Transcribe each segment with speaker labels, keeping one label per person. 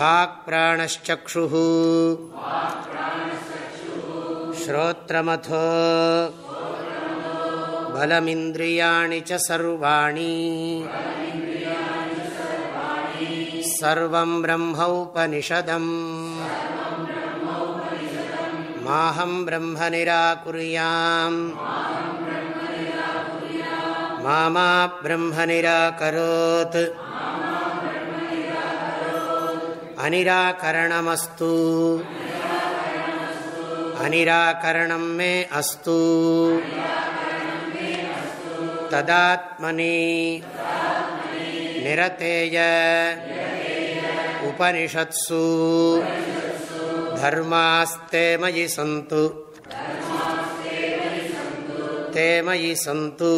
Speaker 1: वाक्प्राणश्चक्षुः श्रोत्रमथो बलमिन्द्रियाणि च सर्वाणि सर्वं ब्रह्मौपनिषदम् माहं ब्रह्म निराकुर्याम् मा मा ब्रह्म निराकरोत् अनिराकरणमस्तु अनिराकरणं मे अस्तु तदात्मनि निरतेय उपनिषत्सु धर्मास्ते मयि सन्तु ते मयि सन्तु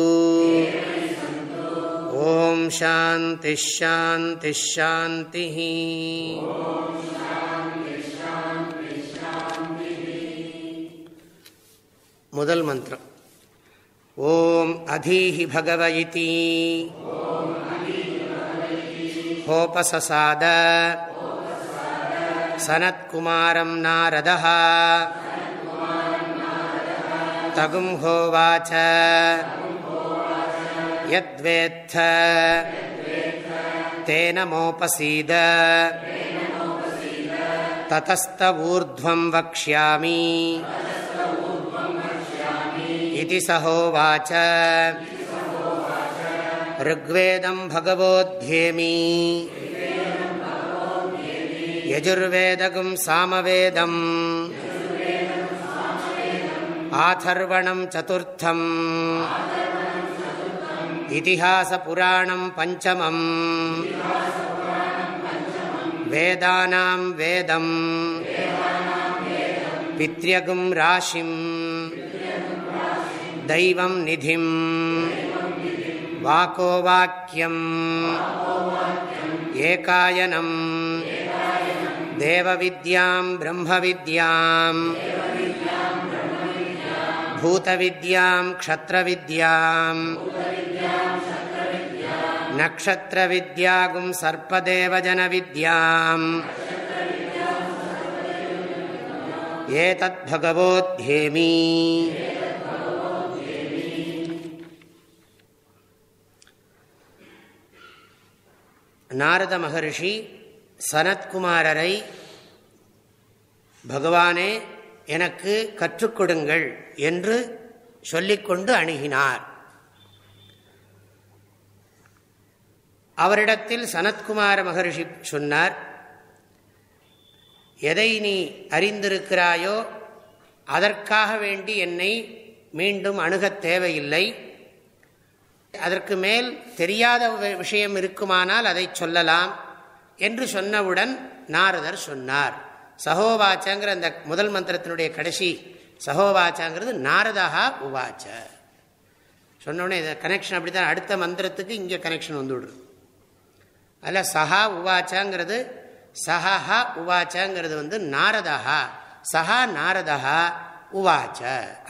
Speaker 1: ஓம் சாந்தி ஷாந்தி ஷாந்தி முதல் மந்திரம் ஓம் அதீஹி பகவ இதி ஹோபசசாத சனத்குமாரம் நாரதா தகும் ஹோவாச்ச यद्वेत्थ तेन मोपसीद ततस्त ऊर्ध्वं वक्ष्यामि इति सहोवाच ऋग्वेदं भगवोऽध्येमि यजुर्वेदगुं सामवेदम् आथर्वणं चतुर्थम् இதிஹாசபுராணம் பஞ்சமம். வேதானாம் வேதம். பித்யகும் ராசிம். தெய்வம் நிதிம். வாக்கோ வாக்கியம். ஏகாயனம். தேவவித்யாம் பிரம்மவித்யாம் பூதவித்யாம் க்ஷத்ரவித்யாம் நக்ஷத்ரவித்யாகும் சர்ப்பதேவஜனவித்யாம் ஏதத் பகவோத்யேமி நாரத மகர்ஷி சனத்குமாரரை பகவானே எனக்கு கற்றுக் கொடுங்கள் என்று சொல்லிக்கொண்டு அணுகினார். அவரிடத்தில் சனத்குமார மகர்ஷி சொன்னார் எதை நீ அறிந்திருக்கிறாயோ அதற்காக வேண்டி என்னை மீண்டும் அணுகத் தேவையில்லை. அதற்கு மேல் தெரியாத விஷயம் இருக்குமானால் அதை சொல்லலாம் என்று சொன்னவுடன் நாரதர் சொன்னார். சகோவாச்சங்கிற அந்த முதல் மந்திரத்தினுடைய கடைசி சகோவாச்சாங்கிறது நாரதா உவாச்ச. சொன்னோடனே இதை கனெக்ஷன் அப்படி தான் அடுத்த மந்திரத்துக்கு இங்கே கனெக்ஷன் வந்து விடுது. அதில் சஹா உவாச்சாங்கிறது சஹா உவாச்சாங்கிறது வந்து நாரதா சஹா நாரதா உவாச்ச.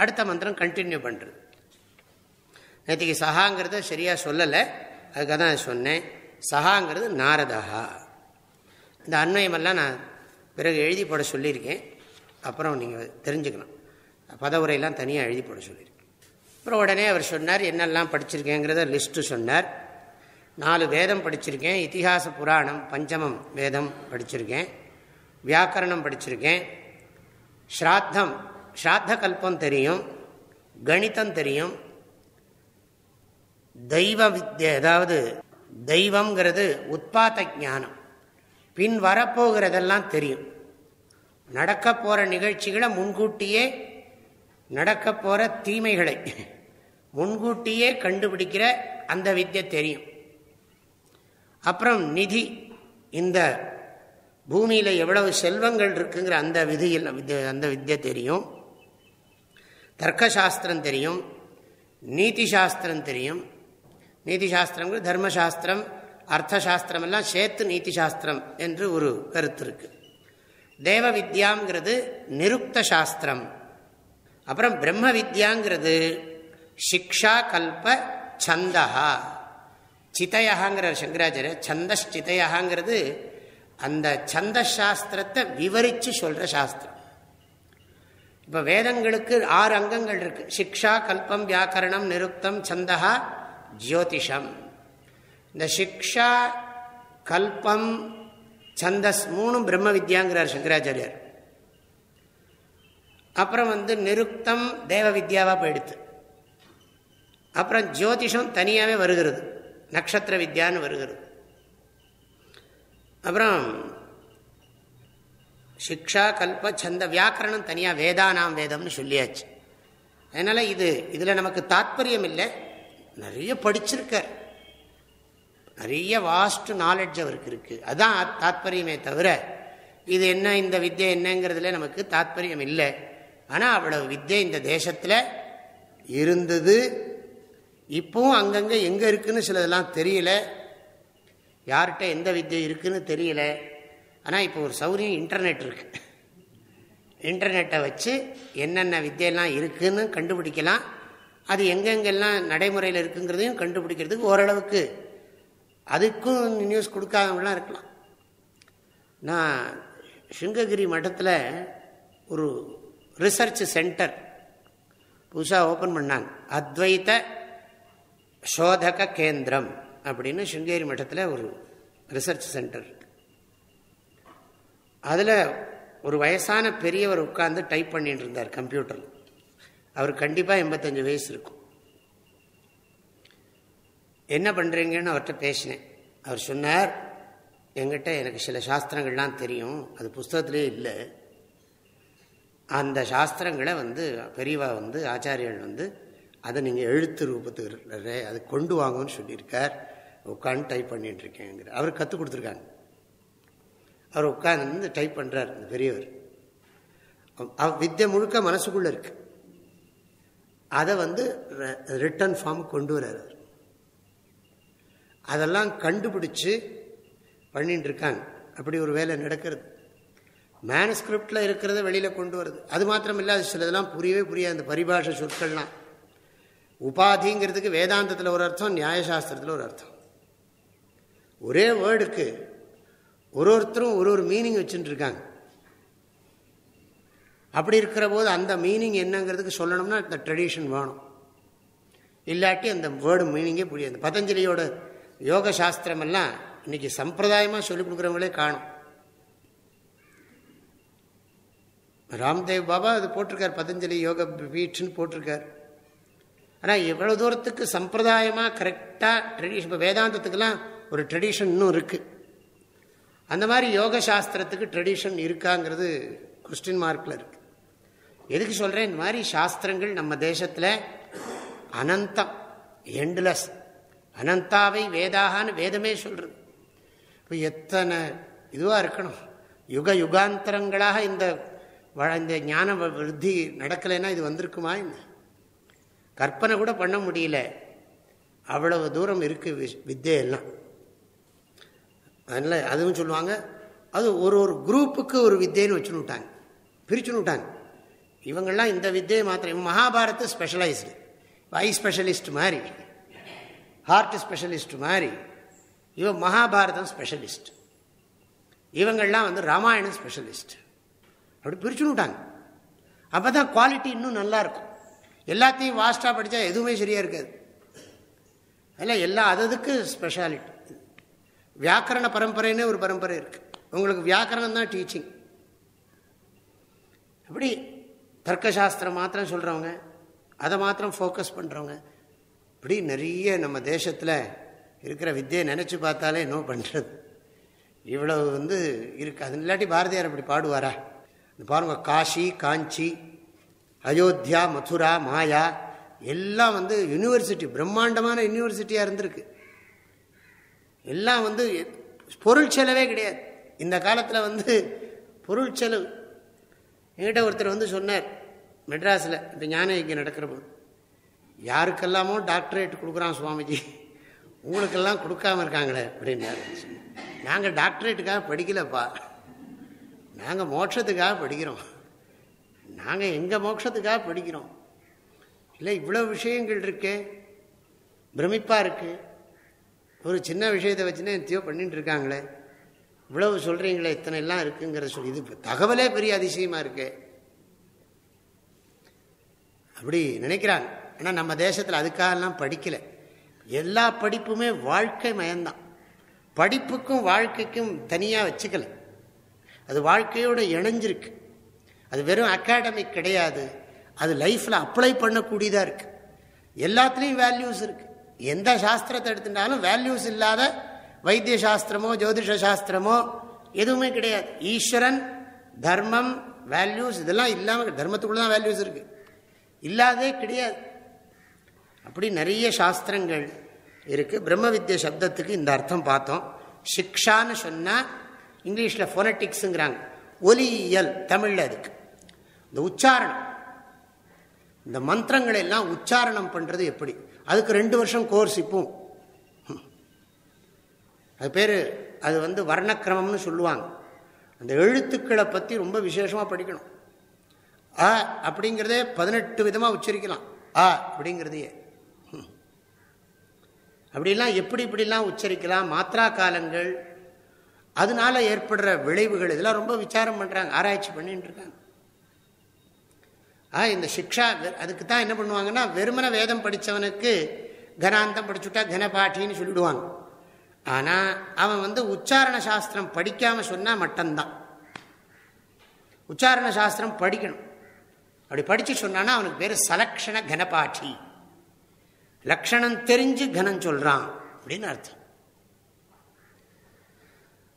Speaker 1: அடுத்த மந்திரம் கண்டினியூ பண்ணுறது நேற்றுக்கு சஹாங்கிறத சரியாக சொல்லலை அதுக்காக தான் சொன்னேன். சஹாங்கிறது நாரதா இந்த அன்வயமெல்லாம் நான் பிறகு எழுதி போட சொல்லியிருக்கேன். அப்புறம் நீங்கள் தெரிஞ்சுக்கணும். பதவுரையெல்லாம் தனியாக எழுதி போட சொல்லியிருக்கேன். அப்புறம் உடனே அவர் சொன்னார் என்னெல்லாம் படிச்சிருக்கேங்கிறத லிஸ்ட்டு சொன்னார். நாலு வேதம் படிச்சிருக்கேன். இத்திஹாச புராணம் பஞ்சமம் வேதம் படிச்சிருக்கேன். வியாக்கரணம் படிச்சிருக்கேன். ஸ்ராத்தம் ஸ்ராத்த கல்பம் தெரியும். கணிதம் தெரியும். தெய்வ வித்ய அதாவது தெய்வங்கிறது உத்பாத்த ஞானம். பின் வரப்போகிறதெல்லாம் தெரியும். நடக்க போகிற நிகழ்ச்சிகளை முன்கூட்டியே நடக்க போகிற தீமைகளை முன்கூட்டியே கண்டுபிடிக்கிற அந்த வித்தியை தெரியும். அப்புறம் நிதி இந்த பூமியில் எவ்வளவு செல்வங்கள் இருக்குங்கிற அந்த விதியில் அந்த வித்தியை தெரியும். தர்க்கசாஸ்திரம் தெரியும். நீதி சாஸ்திரம் தெரியும். நீதி சாஸ்திரங்கள் தர்மசாஸ்திரம். அர்த்தசாஸ்திரம் எல்லாம் சேத்து நீதி சாஸ்திரம் என்று ஒரு கருத்து இருக்கு. தேவ வித்யாங்கிறது நிருக்த சாஸ்திரம் அப்புறம் பிரம்ம வித்யாங்கிறது சிக்ஷா கல்ப சந்தகா சிதையகாங்கிற சங்கராச்சாரிய சந்தச்சிதையகாங்கிறது அந்த சந்த சாஸ்திரத்தை விவரித்து சொல்கிற சாஸ்திரம். இப்போ வேதங்களுக்கு ஆறு அங்கங்கள் இருக்கு. சிக்ஷா கல்பம் வியாக்கரணம் நிருக்தம் சந்தகா ஜோதிஷம். இந்த சிக்ஷா கல்பம் சந்தஸ் மூணும் பிரம்ம வித்யாங்கிறார் சங்கராச்சாரியார். அப்புறம் வந்து நிருக்தம் தேவ வித்யாவாக போயிடுத்து. அப்புறம் ஜோதிஷம் தனியாகவே வருகிறது. நட்சத்திர வித்யான்னு வருகிறது. அப்புறம் சிக்ஷா கல்ப சந்த வியாக்கரணம் தனியாக வேதானாம் வேதம்னு சொல்லியாச்சு. அதனால் இது இதில் நமக்கு தாத்பரியம் இல்லை நிறைய படிச்சிருக்கார். நிறைய வாஸ்ட் நாலெட்ஜ் அவருக்கு இருக்குது அதுதான் தாத்பரியமே தவிர இது என்ன இந்த வித்தியை என்னங்கிறதுல நமக்கு தாத்பரியம் இல்லை. ஆனால் அவ்வளவு வித்தியை இந்த தேசத்தில் இருந்தது. இப்பவும் அங்கங்கே எங்கே இருக்குன்னு சிலதெல்லாம் தெரியல. யார்கிட்ட எந்த வித்தியை இருக்குன்னு தெரியல. ஆனால் இப்போ ஒரு சௌரியம் இன்டர்நெட் இருக்கு. இன்டர்நெட்டை வச்சு என்னென்ன வித்தியெல்லாம் இருக்குதுன்னு கண்டுபிடிக்கலாம். அது எங்கெங்கெல்லாம் நடைமுறையில் இருக்குங்கிறதையும் கண்டுபிடிக்கிறதுக்கு ஓரளவுக்கு அதுக்கும் நியூஸ் கொடுக்காதவங்களாம் இருக்கலாம். நான் சிங்ககிரி மட்டத்தில் ஒரு ரிசர்ச் சென்டர் புதுசாக ஓப்பன் பண்ணாங்க. அத்வைத்த சோதக கேந்திரம் அப்படின்னு சிங்கேரி மட்டத்தில் ஒரு ரிசர்ச் சென்டர் அதில் ஒரு வயசான பெரியவர் உட்காந்து டைப் பண்ணிட்டு இருந்தார் கம்ப்யூட்டர் அவர் கண்டிப்பாக எண்பத்தஞ்சு வயசு இருக்கும். என்ன பண்ணுறீங்கன்னு அவர்கிட்ட பேசினேன். அவர் சொன்னார் எங்கிட்ட எனக்கு சில சாஸ்திரங்கள்லாம் தெரியும். அது புஸ்தகத்திலே இல்லை. அந்த சாஸ்திரங்களை வந்து பெரியவா வந்து ஆச்சாரியர்கள் வந்து அதை நீங்கள் எழுத்து ரூபத்துக்கு அதை கொண்டு வாங்கன்னு சொல்லியிருக்கார். உட்காந்து டைப் பண்ணிட்டு இருக்கேங்கிற அவர் கற்றுக் கொடுத்துருக்காங்க. அவர் உட்காந்து டைப் பண்ணுறார் இந்த பெரியவர். வித்தியை முழுக்க மனசுக்குள்ளே இருக்கு. அதை வந்து ரிட்டன் ஃபார்ம் கொண்டு வர்றார் அதெல்லாம் கண்டுபிடிச்சு பண்ணிட்டு இருக்காங்க அப்படி ஒரு வேலை நடக்கிறது. மேனஸ்கிரிப்டில் இருக்கிறத வெளியில் கொண்டு வருது. அது மாத்திரம் இல்லை அது சிலதெல்லாம் புரியவே புரியாது. அந்த பரிபாஷ சொற்கள்லாம். உபாதிங்கிறதுக்கு வேதாந்தத்தில் ஒரு அர்த்தம் நியாயசாஸ்திரத்தில் ஒரு அர்த்தம். ஒரே வேர்டுக்கு ஒரு ஒருத்தரும் ஒரு ஒரு மீனிங் வச்சுட்டு இருக்காங்க அப்படி இருக்கிற போது அந்த மீனிங் என்னங்கிறதுக்கு சொல்லணும்னா இந்த ட்ரெடிஷன் வேணும். இல்லாட்டி அந்த வேர்டு மீனிங்கே புரியாது. பதஞ்சலியோட யோக சாஸ்திரமெல்லாம் இன்னைக்கு சம்பிரதாயமாக சொல்லிக் கொடுக்குறவங்களே காணும். ராம்தேவ் பாபா அது போட்டிருக்கார் பதஞ்சலி யோக பீட்ஸ்னு போட்டிருக்கார். ஆனால் எவ்வளோ தூரத்துக்கு சம்பிரதாயமாக கரெக்டாக ட்ரெடிஷன் இப்போ வேதாந்தத்துக்கெல்லாம் ஒரு ட்ரெடிஷன் இன்னும் இருக்குது அந்த மாதிரி யோக சாஸ்திரத்துக்கு ட்ரெடிஷன் இருக்காங்கிறது கொஸ்டின் மார்க்கில் இருக்குது எதுக்கு சொல்கிறேன் இந்த மாதிரி சாஸ்திரங்கள் நம்ம தேசத்தில் அனந்தம் எண்ட்லெஸ் அனந்தாவை வேதாகான்னு வேதமே சொல்கிறது இப்போ எத்தனை இதுவாக இருக்கணும். யுக யுகாந்தரங்களாக இந்த இந்த ஞான விருத்தி நடக்கலைன்னா இது வந்திருக்குமா என்ன? கற்பனை கூட பண்ண முடியல. அவ்வளவு தூரம் இருக்கு வித்தியெல்லாம். அதனால் அதுவும் சொல்லுவாங்க. அது ஒரு ஒரு குரூப்புக்கு ஒரு வித்தியன்னு வச்சுன்னு விட்டாங்க. பிரிச்சுன்னு விட்டாங்க. இவங்கள்லாம் இந்த வித்தியை மாத்திரம் மகாபாரத ஸ்பெஷலைஸ்டு ஐ ஸ்பெஷலிஸ்ட் மாதிரி. ஹார்ட் ஸ்பெஷலிஸ்ட் மாதிரி. இவன் மகாபாரதம் ஸ்பெஷலிஸ்ட். இவங்கள்லாம் வந்து ராமாயணம் ஸ்பெஷலிஸ்ட். அப்படி பிரிச்சுன்னு விட்டாங்க. அப்போ தான் குவாலிட்டி இன்னும் நல்லா இருக்கும். எல்லாத்தையும் வாஸ்டாக படித்தா எதுவுமே சரியாக இருக்காது. அதில் எல்லா அதுக்கு ஸ்பெஷாலிட்டி வியாக்கரண பரம்பரைன்னு ஒரு பரம்பரை இருக்குது உங்களுக்கு வியாக்கரணம் தான் டீச்சிங் அப்படி தர்க்கசாஸ்திரம் மாத்திரம் சொல்கிறவங்க அதை மாத்திரம் ஃபோக்கஸ் பண்ணுறவங்க இப்படி நிறைய நம்ம தேசத்தில் இருக்கிற வித்தியை நினச்சி பார்த்தாலே என்ன பண்ணுறது இவ்வளவு வந்து இருக்கு. அது இல்லாட்டி பாரதியார் அப்படி பாடுவாரா? பாருங்க காஷி காஞ்சி அயோத்தியா மதுரா மாயா எல்லாம் வந்து யூனிவர்சிட்டி பிரம்மாண்டமான யூனிவர்சிட்டியாக இருந்திருக்கு. எல்லாம் வந்து பொருள் செலவே கிடையாது. இந்த காலத்தில் வந்து பொருள் செலவு. என்கிட்ட ஒருத்தர் வந்து சொன்னார் மெட்ராஸில் இப்போ ஞான இங்கே நடக்கிற போது. யாருக்கெல்லாமோ டாக்டரேட் கொடுக்குறான் சுவாமிஜி. உங்களுக்கெல்லாம் கொடுக்காம இருக்காங்களே அப்படின்னாரு. நாங்கள் டாக்டரேட்டுக்காக படிக்கலப்பா. நாங்கள் மோட்சத்துக்காக படிக்கிறோம். நாங்கள் எங்கள் மோட்சத்துக்காக படிக்கிறோம். இல்லை இவ்வளோ விஷயங்கள் இருக்கே. பிரமிப்பாக இருக்குது ஒரு சின்ன விஷயத்தை வச்சுன்னா எத்தையோ பண்ணிட்டு இருக்காங்களே. இவ்வளவு சொல்கிறீங்களே இத்தனை எல்லாம் இருக்குங்கிறத சொல்லி. இது தகவலே பெரிய அதிசயமாக இருக்கு. அப்படி நினைக்கிறாங்க. ஆனால் நம்ம தேசத்தில் அதுக்காகலாம் படிக்கலை. எல்லா படிப்புமே வாழ்க்கை மயம்தான். படிப்புக்கும் வாழ்க்கைக்கும் தனியாக வச்சுக்கல. அது வாழ்க்கையோடு இணைஞ்சிருக்கு. அது வெறும் அகாடமிக் கிடையாது. அது லைஃப்பில் அப்ளை பண்ணக்கூடியதாக இருக்குது எல்லாத்துலேயும் வேல்யூஸ் இருக்குது எந்த சாஸ்திரத்தை எடுத்துட்டாலும் வேல்யூஸ் இல்லாத வைத்திய சாஸ்திரமோ ஜோதிஷ சாஸ்திரமோ எதுவுமே கிடையாது. ஈஸ்வரன் தர்மம் வேல்யூஸ் இதெல்லாம் இல்லாமல் தர்மத்துக்குள்ள தான் வேல்யூஸ் இருக்குது இல்லாதே கிடையாது. அப்படி நிறைய சாஸ்திரங்கள் இருக்குது பிரம்ம வித்ய சப்தத்துக்கு இந்த அர்த்தம் பார்த்தோம். சிக்ஷான்னு சொன்னால் இங்கிலீஷில் ஃபோனட்டிக்ஸுங்கிறாங்க ஒலியியல் தமிழில் அதுக்கு. இந்த உச்சாரணம். இந்த மந்திரங்களை எல்லாம் உச்சாரணம் பண்ணுறது எப்படி? அதுக்கு ரெண்டு வருஷம் கோர்ஸ் இப்போ. அது பேர் அது வந்து வர்ணக்கிரமம்னு சொல்லுவாங்க. அந்த எழுத்துக்களை பற்றி ரொம்ப விசேஷமாக படிக்கணும். ஆ அப்படிங்கிறதே பதினெட்டு விதமாக உச்சரிக்கலாம். ஆ அப்படிங்கிறதையே. அப்படிலாம் எப்படி இப்படிலாம் உச்சரிக்கலாம்? மாத்திரா காலங்கள். அதனால ஏற்படுற விளைவுகள் இதெல்லாம் ரொம்ப விசாரம் பண்ணுறாங்க ஆராய்ச்சி பண்ணிட்டு இருக்காங்க. ஆ இந்த சிக்ஷா அதுக்கு தான் என்ன பண்ணுவாங்கன்னா வெறுமன வேதம் படித்தவனுக்கு கனாந்தம் படிச்சுட்டா கனபாட்டின்னு சொல்லிடுவாங்க. ஆனால் அவன் வந்து உச்சாரண சாஸ்திரம் படிக்காமல் சொன்னால் மட்டும்தான். உச்சாரண சாஸ்திரம் படிக்கணும். அப்படி படித்து சொன்னான்னா அவனுக்கு பேர் சலக்ஷண கனபாட்டி லக்ஷணம் தெரிஞ்சு கனம் சொல்கிறான் அப்படின்னு அர்த்தம்.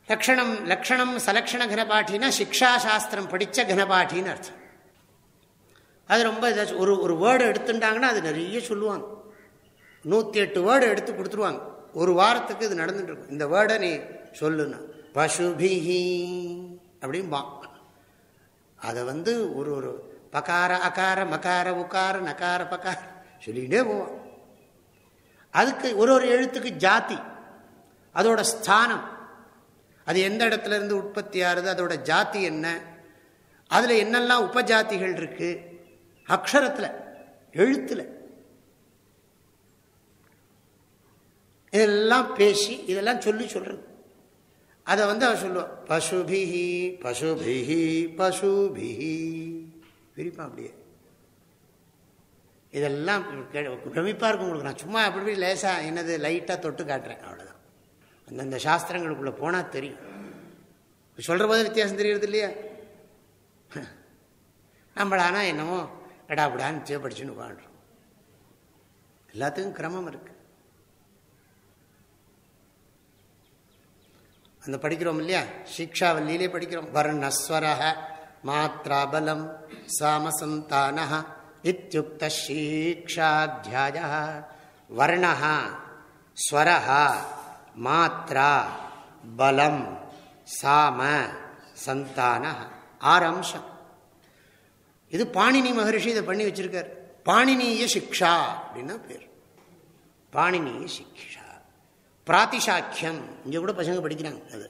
Speaker 1: லக்ஷணம் லக்ஷணம் சலக்ஷண கனபாட்டினா சிக்ஷா சாஸ்திரம் படித்த கனபாட்டின்னு அர்த்தம். அது ரொம்ப ஏதாச்சும் ஒரு ஒரு வேர்டு எடுத்துட்டாங்கன்னா அது நிறைய சொல்லுவாங்க. நூற்றி எட்டு வேர்டு எடுத்து கொடுத்துருவாங்க. ஒரு வாரத்துக்கு இது நடந்துட்டு இருக்கும். இந்த வேர்டை நீ சொல்லுன்னா. பசுபிஹி அப்படின்பா அதை வந்து ஒரு ஒரு பகார அகார மகார உக்கார நகார பகார சொல்லிகிட்டே போவான். அதுக்கு ஒரு ஒரு எழுத்துக்கு ஜாதி அதோட ஸ்தானம். அது எந்த இடத்துல இருந்து உற்பத்தி ஆகுது அதோட ஜாதி என்ன? அதில் என்னெல்லாம் உபஜாத்திகள் இருக்கு? அக்ஷரத்தில் எழுத்தில். இதெல்லாம் பேசி இதெல்லாம் சொல்லி சொல்றது. அதை வந்து அவர் சொல்லுவான் பசுபிஹி பசுபிஹி பசுபிஹி. விரிப்பான் அப்படியே. இதெல்லாம் பிரமிப்பாக இருக்கும் உங்களுக்கு. நான் சும்மா அப்படி லேசாக என்னது லைட்டாக தொட்டு காட்டுறேன். அவ்வளோதான் அந்தந்த சாஸ்திரங்களுக்குள்ளே போனால் தெரியும். சொல்கிற போது வித்தியாசம் தெரியுறது இல்லையா? நம்மளானா என்னமோ எடாபடான்னு படிச்சுன்னு வாழ்கிறோம் எல்லாத்துக்கும் கிரமம் இருக்கு. அந்த படிக்கிறோம் இல்லையா? சிக்ஷாவல்லியிலே படிக்கிறோம். வர்ணஸ்வரக மாத்ராபலம் சாமசந்தான இத்தியுக்த சீக்ஷாத்தியாய வர்ண ஸ்வர மாத்ரா பலம் சாம சந்தான ஆறு அம்சம் இது பாணினி மகரிஷி இதை பண்ணி வச்சிருக்கார். பாணினிய சிக்ஷா அப்படின்னா பேர். பாணினிய சிக்ஷா. பிராத்திசாக்கியம். இங்கே கூட பசங்க படிக்கிறாங்க அது.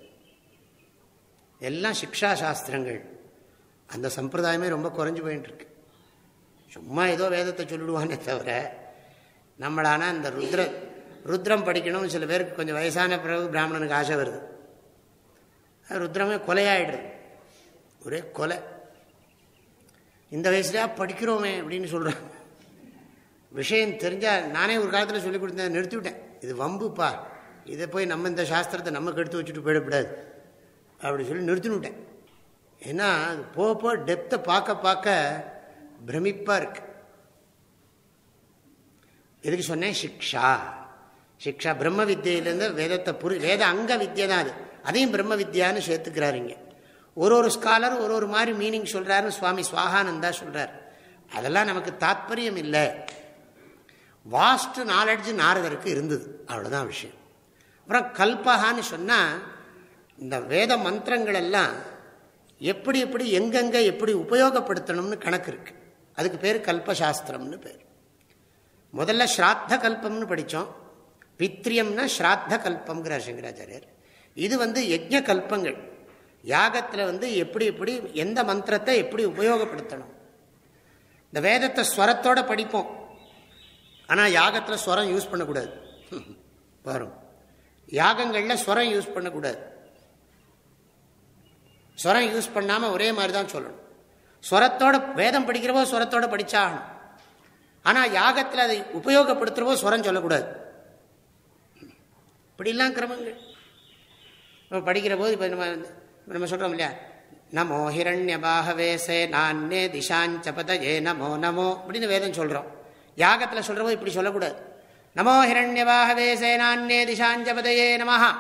Speaker 1: எல்லாம் சிக்ஷா சாஸ்திரங்கள் அந்த சம்பிரதாயமே ரொம்ப குறைஞ்சு போயின்ட்டுருக்கு சும்மா ஏதோ வேதத்தை சொல்லிடுவானே தவிர நம்மளான இந்த ருத்ர ருத்ரம் படிக்கணும்னு சில பேருக்கு கொஞ்சம் வயசான பிறகு பிராமணனுக்கு ஆசை வருது. ருத்ரமே கொலையாயிடுது. ஒரே கொலை. இந்த வயசுலையா படிக்கிறோமே அப்படின்னு சொல்கிறான் விஷயம் தெரிஞ்சால் நானே ஒரு காலத்தில் சொல்லி கொடுத்தேன் நிறுத்திவிட்டேன். இது வம்புப்பா. இதை போய் நம்ம இந்த சாஸ்திரத்தை நமக்கு எடுத்து வச்சுட்டு போயிடக்கூடாது. அப்படி சொல்லி நிறுத்தினுட்டேன் ஏன்னா அது போக போக டெப்த்தை பார்க்க பார்க்க பிரமிப்பாக இருக்கு எதுக்கு சொன்னேன்? சிக்ஷா. சிக்ஷா பிரம்ம வித்தியிலேருந்து வேதத்தை புரி வேத அங்க வித்தியை தான் அது. அதையும் பிரம்ம வித்யான்னு சேர்த்துக்கிறாருங்க ஒரு ஒரு ஸ்காலர் ஒரு ஒரு மாதிரி மீனிங் சொல்கிறாருன்னு சுவாமி சுவாகானந்தா சொல்கிறார் அதெல்லாம் நமக்கு தாத்பரியம் இல்லை. வாஸ்ட் நாலெட்ஜ் நாரதருக்கு இருந்தது. அவ்வளோதான் விஷயம். அப்புறம் கல்பகான்னு சொன்னால் இந்த வேத மந்திரங்கள் எல்லாம் எப்படி எப்படி எங்கெங்கே எப்படி உபயோகப்படுத்தணும்னு கணக்கு இருக்குது அதுக்கு பேர் கல்பசாஸ்திரம்னு பேர். முதல்ல ஸ்ராத்த கல்பம்னு படித்தோம் பித்ரியம்னா ஸ்ராத்த கல்பம்ங்கிறார் சங்கராச்சாரியர். இது வந்து யஜ்ய கல்பங்கள் யாகத்தில் வந்து எப்படி எப்படி எந்த மந்திரத்தை எப்படி உபயோகப்படுத்தணும். இந்த வேதத்தை ஸ்வரத்தோட படிப்போம். ஆனால் யாகத்தில் ஸ்வரம் யூஸ் பண்ணக்கூடாது. வரும். யாகங்களில் ஸ்வரம் யூஸ் பண்ணக்கூடாது. ஸ்வரம் யூஸ் பண்ணாமல் ஒரே மாதிரி தான் சொல்லணும். ஸ்வரத்தோட வேதம் படிக்கிறவோ ஸ்வரத்தோட படித்தாகணும் ஆனால் யாகத்தில் அதை உபயோகப்படுத்துகிறவோ ஸ்வரம் சொல்லக்கூடாது. இப்படிலாம் கிரமங்கள். நம்ம படிக்கிற போது இப்போ நம்ம நம்ம சொல்கிறோம் இல்லையா? நமோ ஹிரண்யபாகவேசே நானே ஏ நமோ நமோ அப்படின்னு வேதம் சொல்கிறோம் யாகத்தில் சொல்கிறவோ இப்படி சொல்லக்கூடாது. நமோ ஹிரண்யபாகவேசே நானே ஏ நமஹா.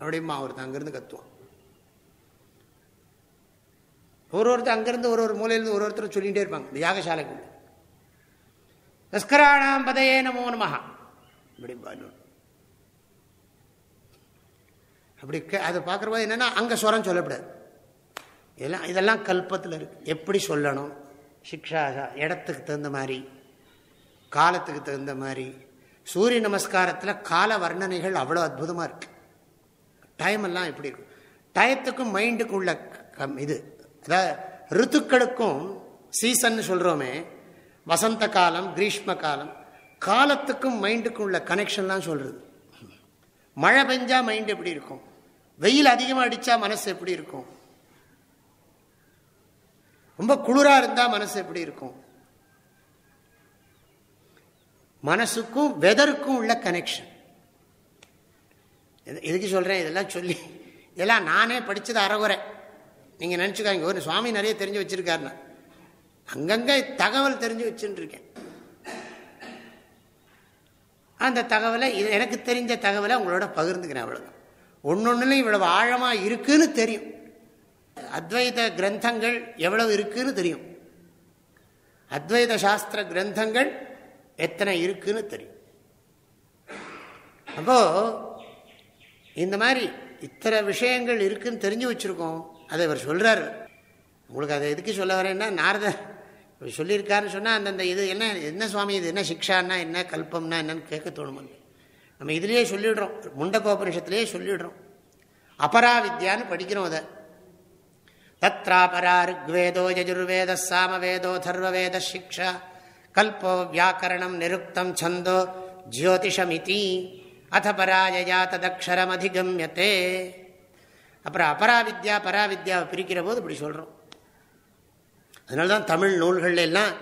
Speaker 1: அப்படிமா ஒருத்தன் அங்கேருந்து கத்துவோம் ஒரு ஒருத்தர் அங்கேருந்து ஒரு ஒரு மூலையிலிருந்து ஒரு ஒருத்தர் சொல்லிகிட்டே இருப்பாங்க. இந்த யாகசாலைக்குள்ள. தஸ்கராணாம் பதையே நமோ நமஹா. அப்படி அப்படி அதை பார்க்குறபோது என்னென்னா அங்கே ஸ்வரம் சொல்லக்கூடாது இதெல்லாம் இதெல்லாம் கல்பத்தில் இருக்கு. எப்படி சொல்லணும்? சிக்ஷா இடத்துக்கு தகுந்த மாதிரி காலத்துக்கு தகுந்த மாதிரி. சூரிய நமஸ்காரத்தில் கால வர்ணனைகள் அவ்வளோ அற்புதமாக இருக்குது டைம் எல்லாம் எப்படி இருக்கும்? டயத்துக்கும் மைண்டுக்கும் உள்ள இது. அதாவது ரித்துக்களுக்கும் சீசன் சொல்கிறோமே வசந்த காலம் கிரீஷ்ம காலம் காலத்துக்கும் மைண்டுக்கும் உள்ள கனெக்ஷன்லாம் சொல்கிறது மழை பெஞ்சா மைண்ட் எப்படி இருக்கும்? வெயில் அதிகமாக அடித்தா மனசு எப்படி இருக்கும்? ரொம்ப குளிராக இருந்தால் மனசு எப்படி இருக்கும்? மனசுக்கும் வெதருக்கும் உள்ள கனெக்ஷன் எதுக்கு சொல்கிறேன் இதெல்லாம் சொல்லி இதெல்லாம் நானே படித்தது அறகுறை. நீங்கள் நினச்சிக்காங்க ஒரு சுவாமி நிறைய தெரிஞ்சு வச்சுருக்காருன்னா. அங்கங்கே தகவல் தெரிஞ்சு வச்சுருக்கேன். அந்த தகவலை இது எனக்கு தெரிஞ்ச தகவலை உங்களோட பகிர்ந்துக்கிறேன் அவ்வளோதான் ஒன்றுலையும் இவ்வளவு ஆழமாக இருக்குன்னு தெரியும். அத்வைத கிரந்தங்கள் எவ்வளவு இருக்குன்னு தெரியும். அத்வைத சாஸ்திர கிரந்தங்கள் எத்தனை இருக்குன்னு தெரியும். அப்போ இந்த மாதிரி இத்தனை விஷயங்கள் இருக்குன்னு தெரிஞ்சு வச்சிருக்கோம். அதை இவர் சொல்கிறார் உங்களுக்கு அதை எதுக்கு சொல்ல வரேன்னா நாரத சொல்லியிருக்காருன்னு சொன்னால் அந்தந்த இது என்ன என்ன சுவாமி இது? என்ன சிக்ஷான்னா என்ன கல்பம்னா என்னன்னு கேட்க தோணும் நம்ம இதுலேயே சொல்லிடுறோம். முண்டகோபனிஷத்துலேயே சொல்லிடுறோம். அபராவித்யான்னு படிக்கிறோம் அதை. தத்ராபரா ருக்வேதோ யஜுர்வேத சாமவேதோ தர்வவேத சிக்ஷா கல்போ வியாக்கரணம் நிருக்தம் சந்தோ ஜோதிஷமிதி அத பராஜயா ததக்ஷரமதிகமியத்தே அப்புறம் அபராவித்யா பராவித்யாவை பிரிக்கிற போது இப்படி சொல்கிறோம் அதனால தான் தமிழ் நூல்கள் எல்லாம்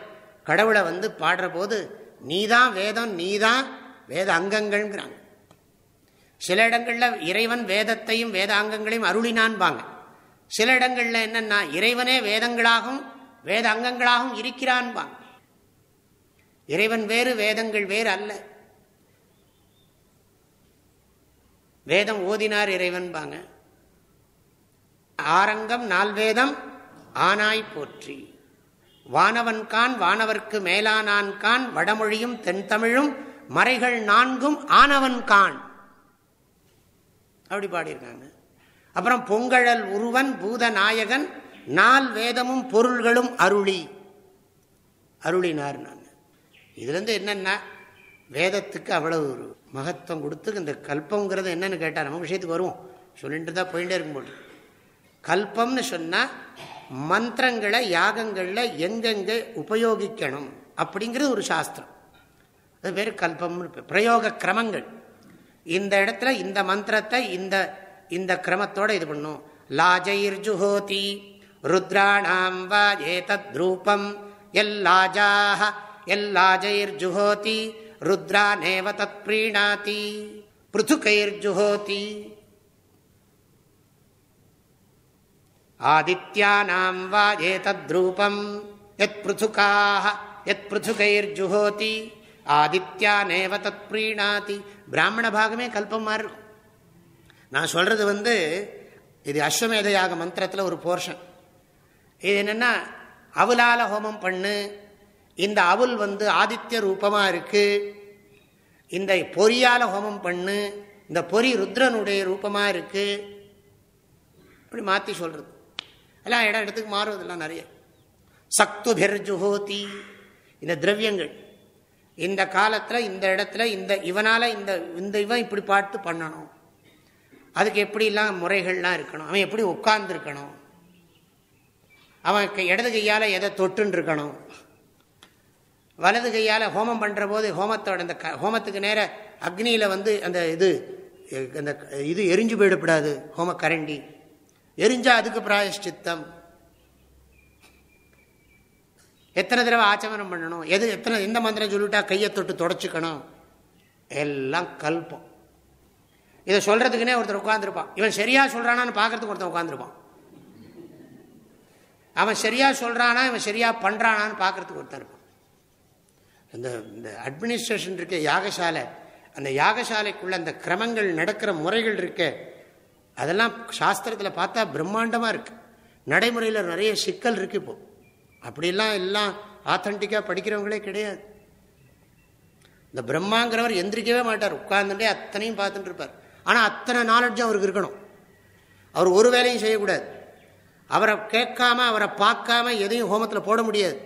Speaker 1: கடவுளை வந்து பாடுற போது நீதான் வேதம் நீதான் வேத அங்கங்கள்ங்கிறாங்க. சில இடங்களில் இறைவன் வேதத்தையும் வேதாங்கங்களையும் அருளினான்பாங்க. சில இடங்களில் என்னன்னா இறைவனே வேதங்களாகவும் வேத அங்கங்களாகவும் இருக்கிறான்பாங்க. இறைவன் வேறு வேதங்கள் வேறு அல்ல. வேதம் ஓதினார் இறைவன்பாங்க. ஆரங்கம் நால்வேதம் ஆனாய் போற்றி. வானவன்கான் வானவர்க்கு மேலானான்கான் வடமொழியும் தென்தமிழும் மறைகள் நான்கும் ஆனவன்கான் அப்படி பாடியிருக்காங்க. அப்புறம் பொங்கழல் உருவன் பூத நாயகன் நால் வேதமும் பொருள்களும் அருளி. அருளினார் நான் இதுலேருந்து என்னென்னா? வேதத்துக்கு அவ்வளவு ஒரு மகத்துவம் கொடுத்து இந்த கல்பங்கிறது என்னன்னு கேட்டால் நம்ம விஷயத்துக்கு வருவோம். சொல்லிட்டு தான் போயிட்டே இருக்கும்போது கல்பம்னு சொன்னால் மந்திரங்களை யாகங்களில் எங்கெங்கே உபயோகிக்கணும் அப்படிங்கிறது ஒரு சாஸ்திரம். அது பேர் கல்பம்னு பிரயோக கிரமங்கள். இந்த இடத்துல இந்த மந்திரத்தை இந்த இந்த கிரமத்தோடு இது பண்ணும். லாஜயிர் ஜுஹோதி ருத்ராணாம் வா ஏதத் ரூபம். எல்லாஜாக எல்லாஜைர் ஜுஹோதி ருத்ரா நேவ தத் பிரீணாதி. பிருத்துகைர் ஆதித்யானாம் வா ஏதத்ரூபம் யத் பிருத்துகாக யத் பிருத்துகைர் ஜுஹோதி ஆதித்யா நேவ தத் பிரீணாதி பிராமண பாகமே கல்பம் இருக்கும் நான் சொல்கிறது வந்து இது அஸ்வமேதையாக மந்திரத்தில் ஒரு போர்ஷன். இது என்னென்னா அவுலால ஹோமம் பண்ணு. இந்த அவுல் வந்து ஆதித்ய ரூபமாக இருக்குது இந்த பொரியால ஹோமம் பண்ணு. இந்த பொறி ருத்ரனுடைய ரூபமாக இருக்குது இப்படி மாற்றி சொல்கிறது எல்லாம் இடம் இடத்துக்கு மாறுவதெல்லாம் நிறைய. சக்துபிர் ஜுஹோதி இந்த திரவியங்கள். இந்த காலத்தில் இந்த இடத்துல இந்த இவனால் இந்த இந்த இவன் இப்படி பார்த்து பண்ணணும். அதுக்கு எப்படிலாம் முறைகள்லாம் இருக்கணும்? அவன் எப்படி உட்கார்ந்துருக்கணும்? அவன் இடது கையால் எதை தொட்டுன்னு இருக்கணும் வலது கையால் ஹோமம் பண்ணுற போது ஹோமத்தோட அந்த ஹோமத்துக்கு நேர அக்னியில் வந்து அந்த இது அந்த இது எரிஞ்சு போயிடப்படாது ஹோம கரண்டி. எரிஞ்சா அதுக்கு பிராயஷ்டித்தம். எத்தனை தடவை ஆச்சமனம் பண்ணணும்? எது எத்தனை எந்த மந்திரம் சொல்லிட்டா கையை தொட்டு தொடச்சிக்கணும்? எல்லாம் கல்பம். இதை சொல்றதுக்குன்னே ஒருத்தர் உட்காந்துருப்பான் இவன் சரியா சொல்றானான்னு பார்க்கறதுக்கு ஒருத்தன் உட்காந்துருப்பான் அவன் சரியா சொல்றானா இவன் சரியா பண்றானான்னு பார்க்கறதுக்கு ஒருத்தன் இருப்பான். இந்த இந்த அட்மினிஸ்ட்ரேஷன் இருக்க யாகசாலை. அந்த யாகசாலைக்குள்ள அந்த கிரமங்கள் நடக்கிற முறைகள் இருக்க அதெல்லாம் சாஸ்திரத்தில் பார்த்தா பிரம்மாண்டமாக இருக்கு. நடைமுறையில் நிறைய சிக்கல் இருக்கு இப்போ. அப்படிலாம் எல்லாம் ஆத்தன்டிக்காக படிக்கிறவங்களே கிடையாது. இந்த பிரம்மாங்கிறவர் எந்திரிக்கவே மாட்டார். உட்கார்ந்துட்டே அத்தனையும் பார்த்துட்டு இருப்பார். ஆனால் அத்தனை நாலெட்ஜும் அவருக்கு இருக்கணும். அவர் ஒரு வேலையும் செய்யக்கூடாது. அவரை கேட்காம அவரை பார்க்காம எதையும் ஹோமத்தில் போட முடியாது.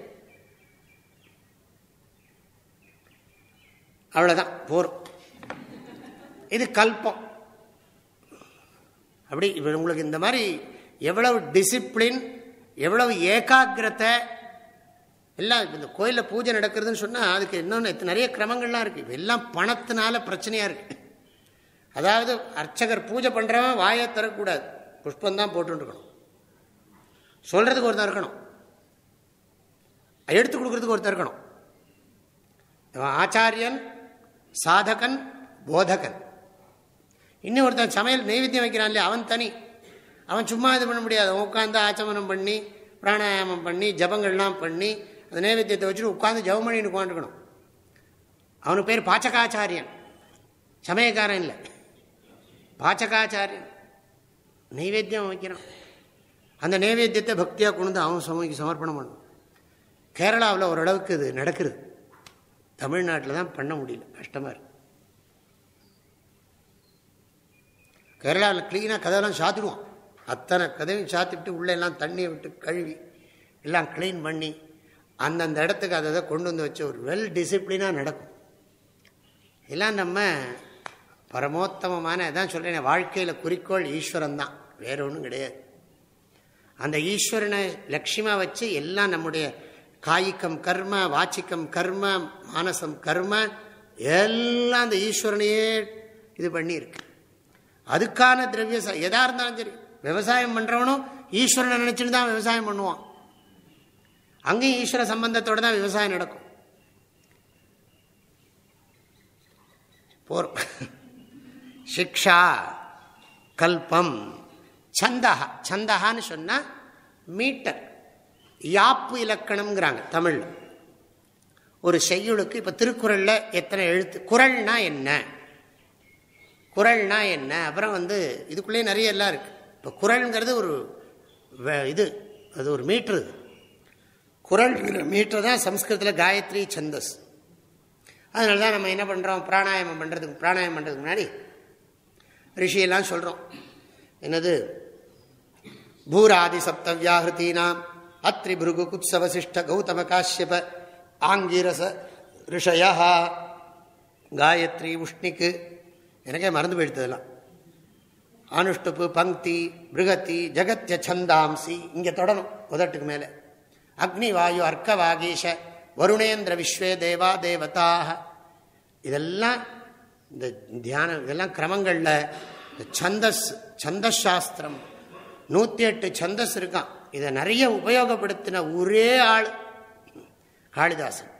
Speaker 1: அவ்வளோதான் போகிறோம் இது கல்பம். அப்படி உங்களுக்கு இந்த மாதிரி எவ்வளவு டிசிப்ளின் எவ்வளவு ஏகாகிரத்தை எல்லாம் இந்த கோயிலில் பூஜை நடக்கிறதுன்னு சொன்னால் அதுக்கு இன்னொன்று நிறைய கிரமங்கள்லாம் இருக்குது எல்லாம் பணத்தினால பிரச்சனையாக இருக்குது அதாவது அர்ச்சகர் பூஜை பண்ணுறவன் வாயை தரக்கூடாது புஷ்பந்தான் போட்டுருக்கணும். சொல்கிறதுக்கு ஒருத்தர் இருக்கணும். எடுத்து கொடுக்கறதுக்கு ஒருத்தர் இருக்கணும். ஆச்சாரியன் சாதகன் போதகன். இன்னும் ஒருத்தன் சமையல் நைவேத்தியம் வைக்கிறான் இல்லையா அவன் தனி. அவன் சும்மா இது பண்ண முடியாது. உட்காந்து ஆச்சமனம் பண்ணி பிராணாயாமம் பண்ணி ஜபங்கள்லாம் பண்ணி அந்த நைவேத்தியத்தை வச்சுட்டு உட்காந்து ஜபம் பண்ணிட்டு உட்காந்துக்கணும் அவனுக்கு பேர் பாச்சகாச்சாரியன். சமயக்காரன் இல்லை. பாச்சகாச்சாரியன். நைவேத்தியம் வைக்கிறான். அந்த நைவேத்தியத்தை பக்தியாக கொண்டு அவன் சமைக்கு சமர்ப்பணம் பண்ணும். கேரளாவில் ஓரளவுக்கு இது நடக்குது. தமிழ்நாட்டில் தான் பண்ண முடியல. கஷ்டமாக இருக்குது கேரளாவில் க்ளீனாக கதவெல்லாம் சாத்திடுவோம் அத்தனை கதவையும் சாத்திட்டு உள்ளே எல்லாம் தண்ணியை விட்டு கழுவி எல்லாம் க்ளீன் பண்ணி அந்தந்த இடத்துக்கு அதை கொண்டு வந்து வச்சு ஒரு வெல் டிசிப்ளினாக நடக்கும். எல்லாம் நம்ம பரமோத்தமமான இதான் சொல்கிறேன் வாழ்க்கையில் குறிக்கோள் ஈஸ்வரன் தான். வேற ஒன்றும் கிடையாது. அந்த ஈஸ்வரனை லட்சியமாக வச்சு எல்லாம் நம்முடைய காய்க்கம் கர்ம வாச்சிக்கம் கர்ம மானசம் கர்ம எல்லாம் அந்த ஈஸ்வரனையே இது பண்ணியிருக்கு. அதுக்கான திரவிய எதா இருந்தாலும் சரி. விவசாயம் பண்றவனும் ஈஸ்வரனை நினைச்சுட்டு தான் விவசாயம் பண்ணுவான். அங்கேயும் ஈஸ்வர சம்பந்தத்தோட தான் விவசாயம் நடக்கும். போர். சிக்ஷா கல்பம் சந்தகா சந்தகான்னு சொன்னால் மீட்டர். யாப்பு இலக்கணம்ங்கிறாங்க தமிழில். ஒரு செய்யுளுக்கு இப்போ திருக்குறளில் எத்தனை எழுத்து குரல்னா என்ன? குரல்னா என்ன? அப்புறம் வந்து இதுக்குள்ளேயே நிறைய எல்லாம் இருக்குது இப்போ குரல்ங்கிறது ஒரு இது அது ஒரு மீட்ரு. குரல்ங்கிற மீட்ரு தான் சம்ஸ்கிருதத்தில் காயத்ரி சந்தஸ் அதனால தான் நம்ம என்ன பண்ணுறோம் பிராணாயாமம் பண்ணுறதுக்கு பிராணாயாமம் பண்ணுறதுக்கு முன்னாடி ரிஷியெல்லாம் சொல்கிறோம் என்னது? பூராதி சப்தவியாகிருத்தீனாம் அத்ரி புருகு குப்சவசிஷ்ட கௌதம காஷ்யப ஆங்கிரச ரிஷயா காயத்ரி உஷ்ணிக்கு எனக்கே மறந்து போயிடுத்ததெல்லாம் அனுஷ்டுப்பு பங்கி மிருகத்தி ஜகத்திய சந்தாம்சி இங்கே தொடரும் உதட்டுக்கு மேலே. அக்னி வாயு அர்க்க வாகீஷ வருணேந்திர விஸ்வே தேவா தேவதாக. இதெல்லாம் இந்த தியானம் இதெல்லாம் கிரமங்களில் இந்த சந்தஸ் சந்தசாஸ்திரம் நூற்றி எட்டு சந்தஸ் இருக்கான் இதை நிறைய உபயோகப்படுத்தின ஒரே ஆள் காளிதாசன்.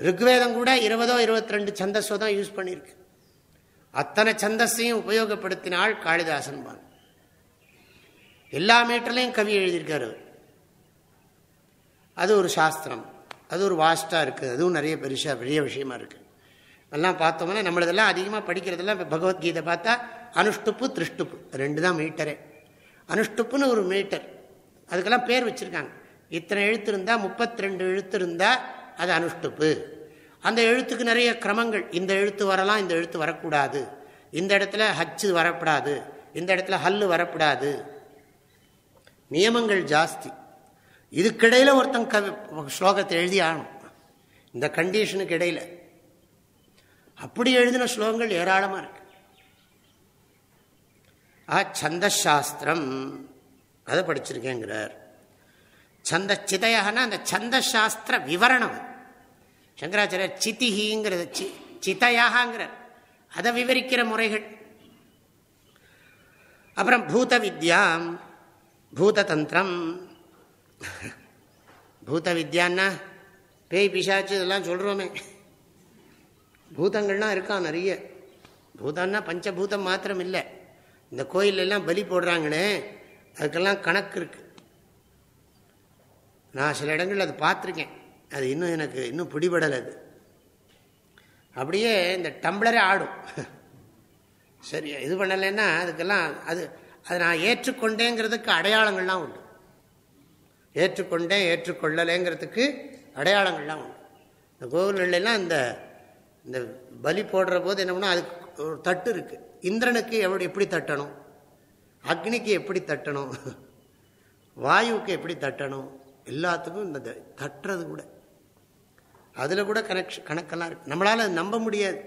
Speaker 1: ருக்வேதம் கூட இருபதோ இருபத்தி ரெண்டு சந்தஸோ தான் யூஸ் பண்ணியிருக்கு அத்தனை சந்தஸையும் உபயோகப்படுத்தினால் காளிதாசன் பான் எல்லா மீட்டர்லையும் கவி எழுதியிருக்காரு அது ஒரு சாஸ்திரம். அது ஒரு வாஸ்டாக இருக்குது. அதுவும் நிறைய பெருசாக பெரிய விஷயமா இருக்குது எல்லாம் பார்த்தோம்னா நம்மளதெல்லாம் அதிகமாக படிக்கிறதெல்லாம் இப்போ பகவத்கீதை பார்த்தா அனுஷ்டுப்பு திருஷ்டுப்பு. ரெண்டு தான் மீட்டரே அனுஷ்டுப்புன்னு ஒரு மீட்டர் அதுக்கெல்லாம் பேர் வச்சுருக்காங்க. இத்தனை எழுத்து இருந்தால் முப்பத்தி ரெண்டு எழுத்து இருந்தால் அது அனுஷ்டுப்பு. அந்த எழுத்துக்கு நிறைய கிரமங்கள். இந்த எழுத்து வரலாம் இந்த எழுத்து வரக்கூடாது. இந்த இடத்துல ஹச்சு வரப்படாது. இந்த இடத்துல ஹல்லு வரப்படாது. நியமங்கள் ஜாஸ்தி. இதுக்கிடையில் ஒருத்தன் கவி ஸ்லோகத்தை எழுதி ஆகணும். இந்த கண்டிஷனுக்கு இடையில். அப்படி எழுதின ஸ்லோகங்கள் ஏராளமாக இருக்கு. ஆ சந்தசாஸ்திரம். அதை படிச்சிருக்கேங்கிறார். சந்த சிதையகனா அந்த சந்த சாஸ்திர விவரணம். சங்கராச்சாரியர் சித்திஹிங்கிறது சி சித்தையாகங்கிறார் அதை விவரிக்கிற முறைகள். அப்புறம் பூத வித்யாம் பூததந்திரம். பூத வித்யான்னா பேய் பிசாச்சு இதெல்லாம் சொல்கிறோமே பூதங்கள்லாம் இருக்கான் நிறைய. பூதம்னா பஞ்சபூதம் மாத்திரம் இல்லை இந்த கோயிலெல்லாம் பலி போடுறாங்கன்னு அதுக்கெல்லாம் கணக்கு இருக்குது நான் சில இடங்களில் அதை பார்த்துருக்கேன். அது இன்னும் எனக்கு இன்னும் பிடிபடலை அது. அப்படியே இந்த டம்ளரே ஆடும். சரி இது பண்ணலைன்னா அதுக்கெல்லாம் அது அது நான் ஏற்றுக்கொண்டேங்கிறதுக்கு அடையாளங்கள்லாம் உண்டு. ஏற்றுக்கொண்டேன் ஏற்றுக்கொள்ளலைங்கிறதுக்கு அடையாளங்கள்லாம் உண்டு. இந்த கோவில்கள்லாம் இந்த இந்த பலி போடுற போது என்ன பண்ணால் அதுக்கு ஒரு தட்டு இருக்குது இந்திரனுக்கு எப்படி எப்படி தட்டணும்? அக்னிக்கு எப்படி தட்டணும்? வாயுவுக்கு எப்படி தட்டணும்? எல்லாத்துக்கும் இந்த தட்டுறது கூட. அதில் கூட கனெக்ஷன் கணக்கெல்லாம் இருக்கு. நம்மளால் நம்ப முடியாது.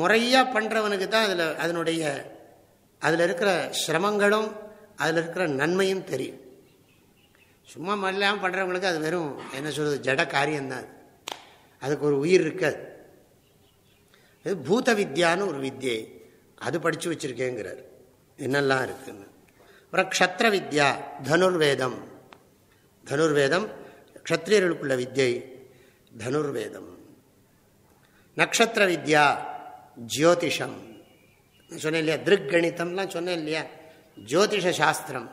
Speaker 1: முறையாக பண்ணுறவனுக்கு தான் அதில் அதனுடைய அதில் இருக்கிற சிரமங்களும் அதில் இருக்கிற நன்மையும் தெரியும். சும்மா மல்லாமல் பண்ணுறவங்களுக்கு அது வெறும் என்ன சொல்கிறது ஜட காரியம்தான் அதுக்கு ஒரு உயிர் இருக்காது. இது பூத வித்யான்னு ஒரு வித்தியை அது படித்து வச்சுருக்கேங்கிறார். என்னெல்லாம் இருக்குன்னு. அப்புறம் க்ஷத்ர வித்யா தனுர்வேதம். தனுர்வேதம் க்ஷத்ரியர்களுக்குள்ள வித்யை தனுர்வேதம். நக்ஷத்திர வித்யா ஜோதிஷம் சொன்னேன் இல்லையா? திருக்கணித்தம்லாம் சொன்னேன் இல்லையா? ஜோதிஷ சாஸ்திரம்.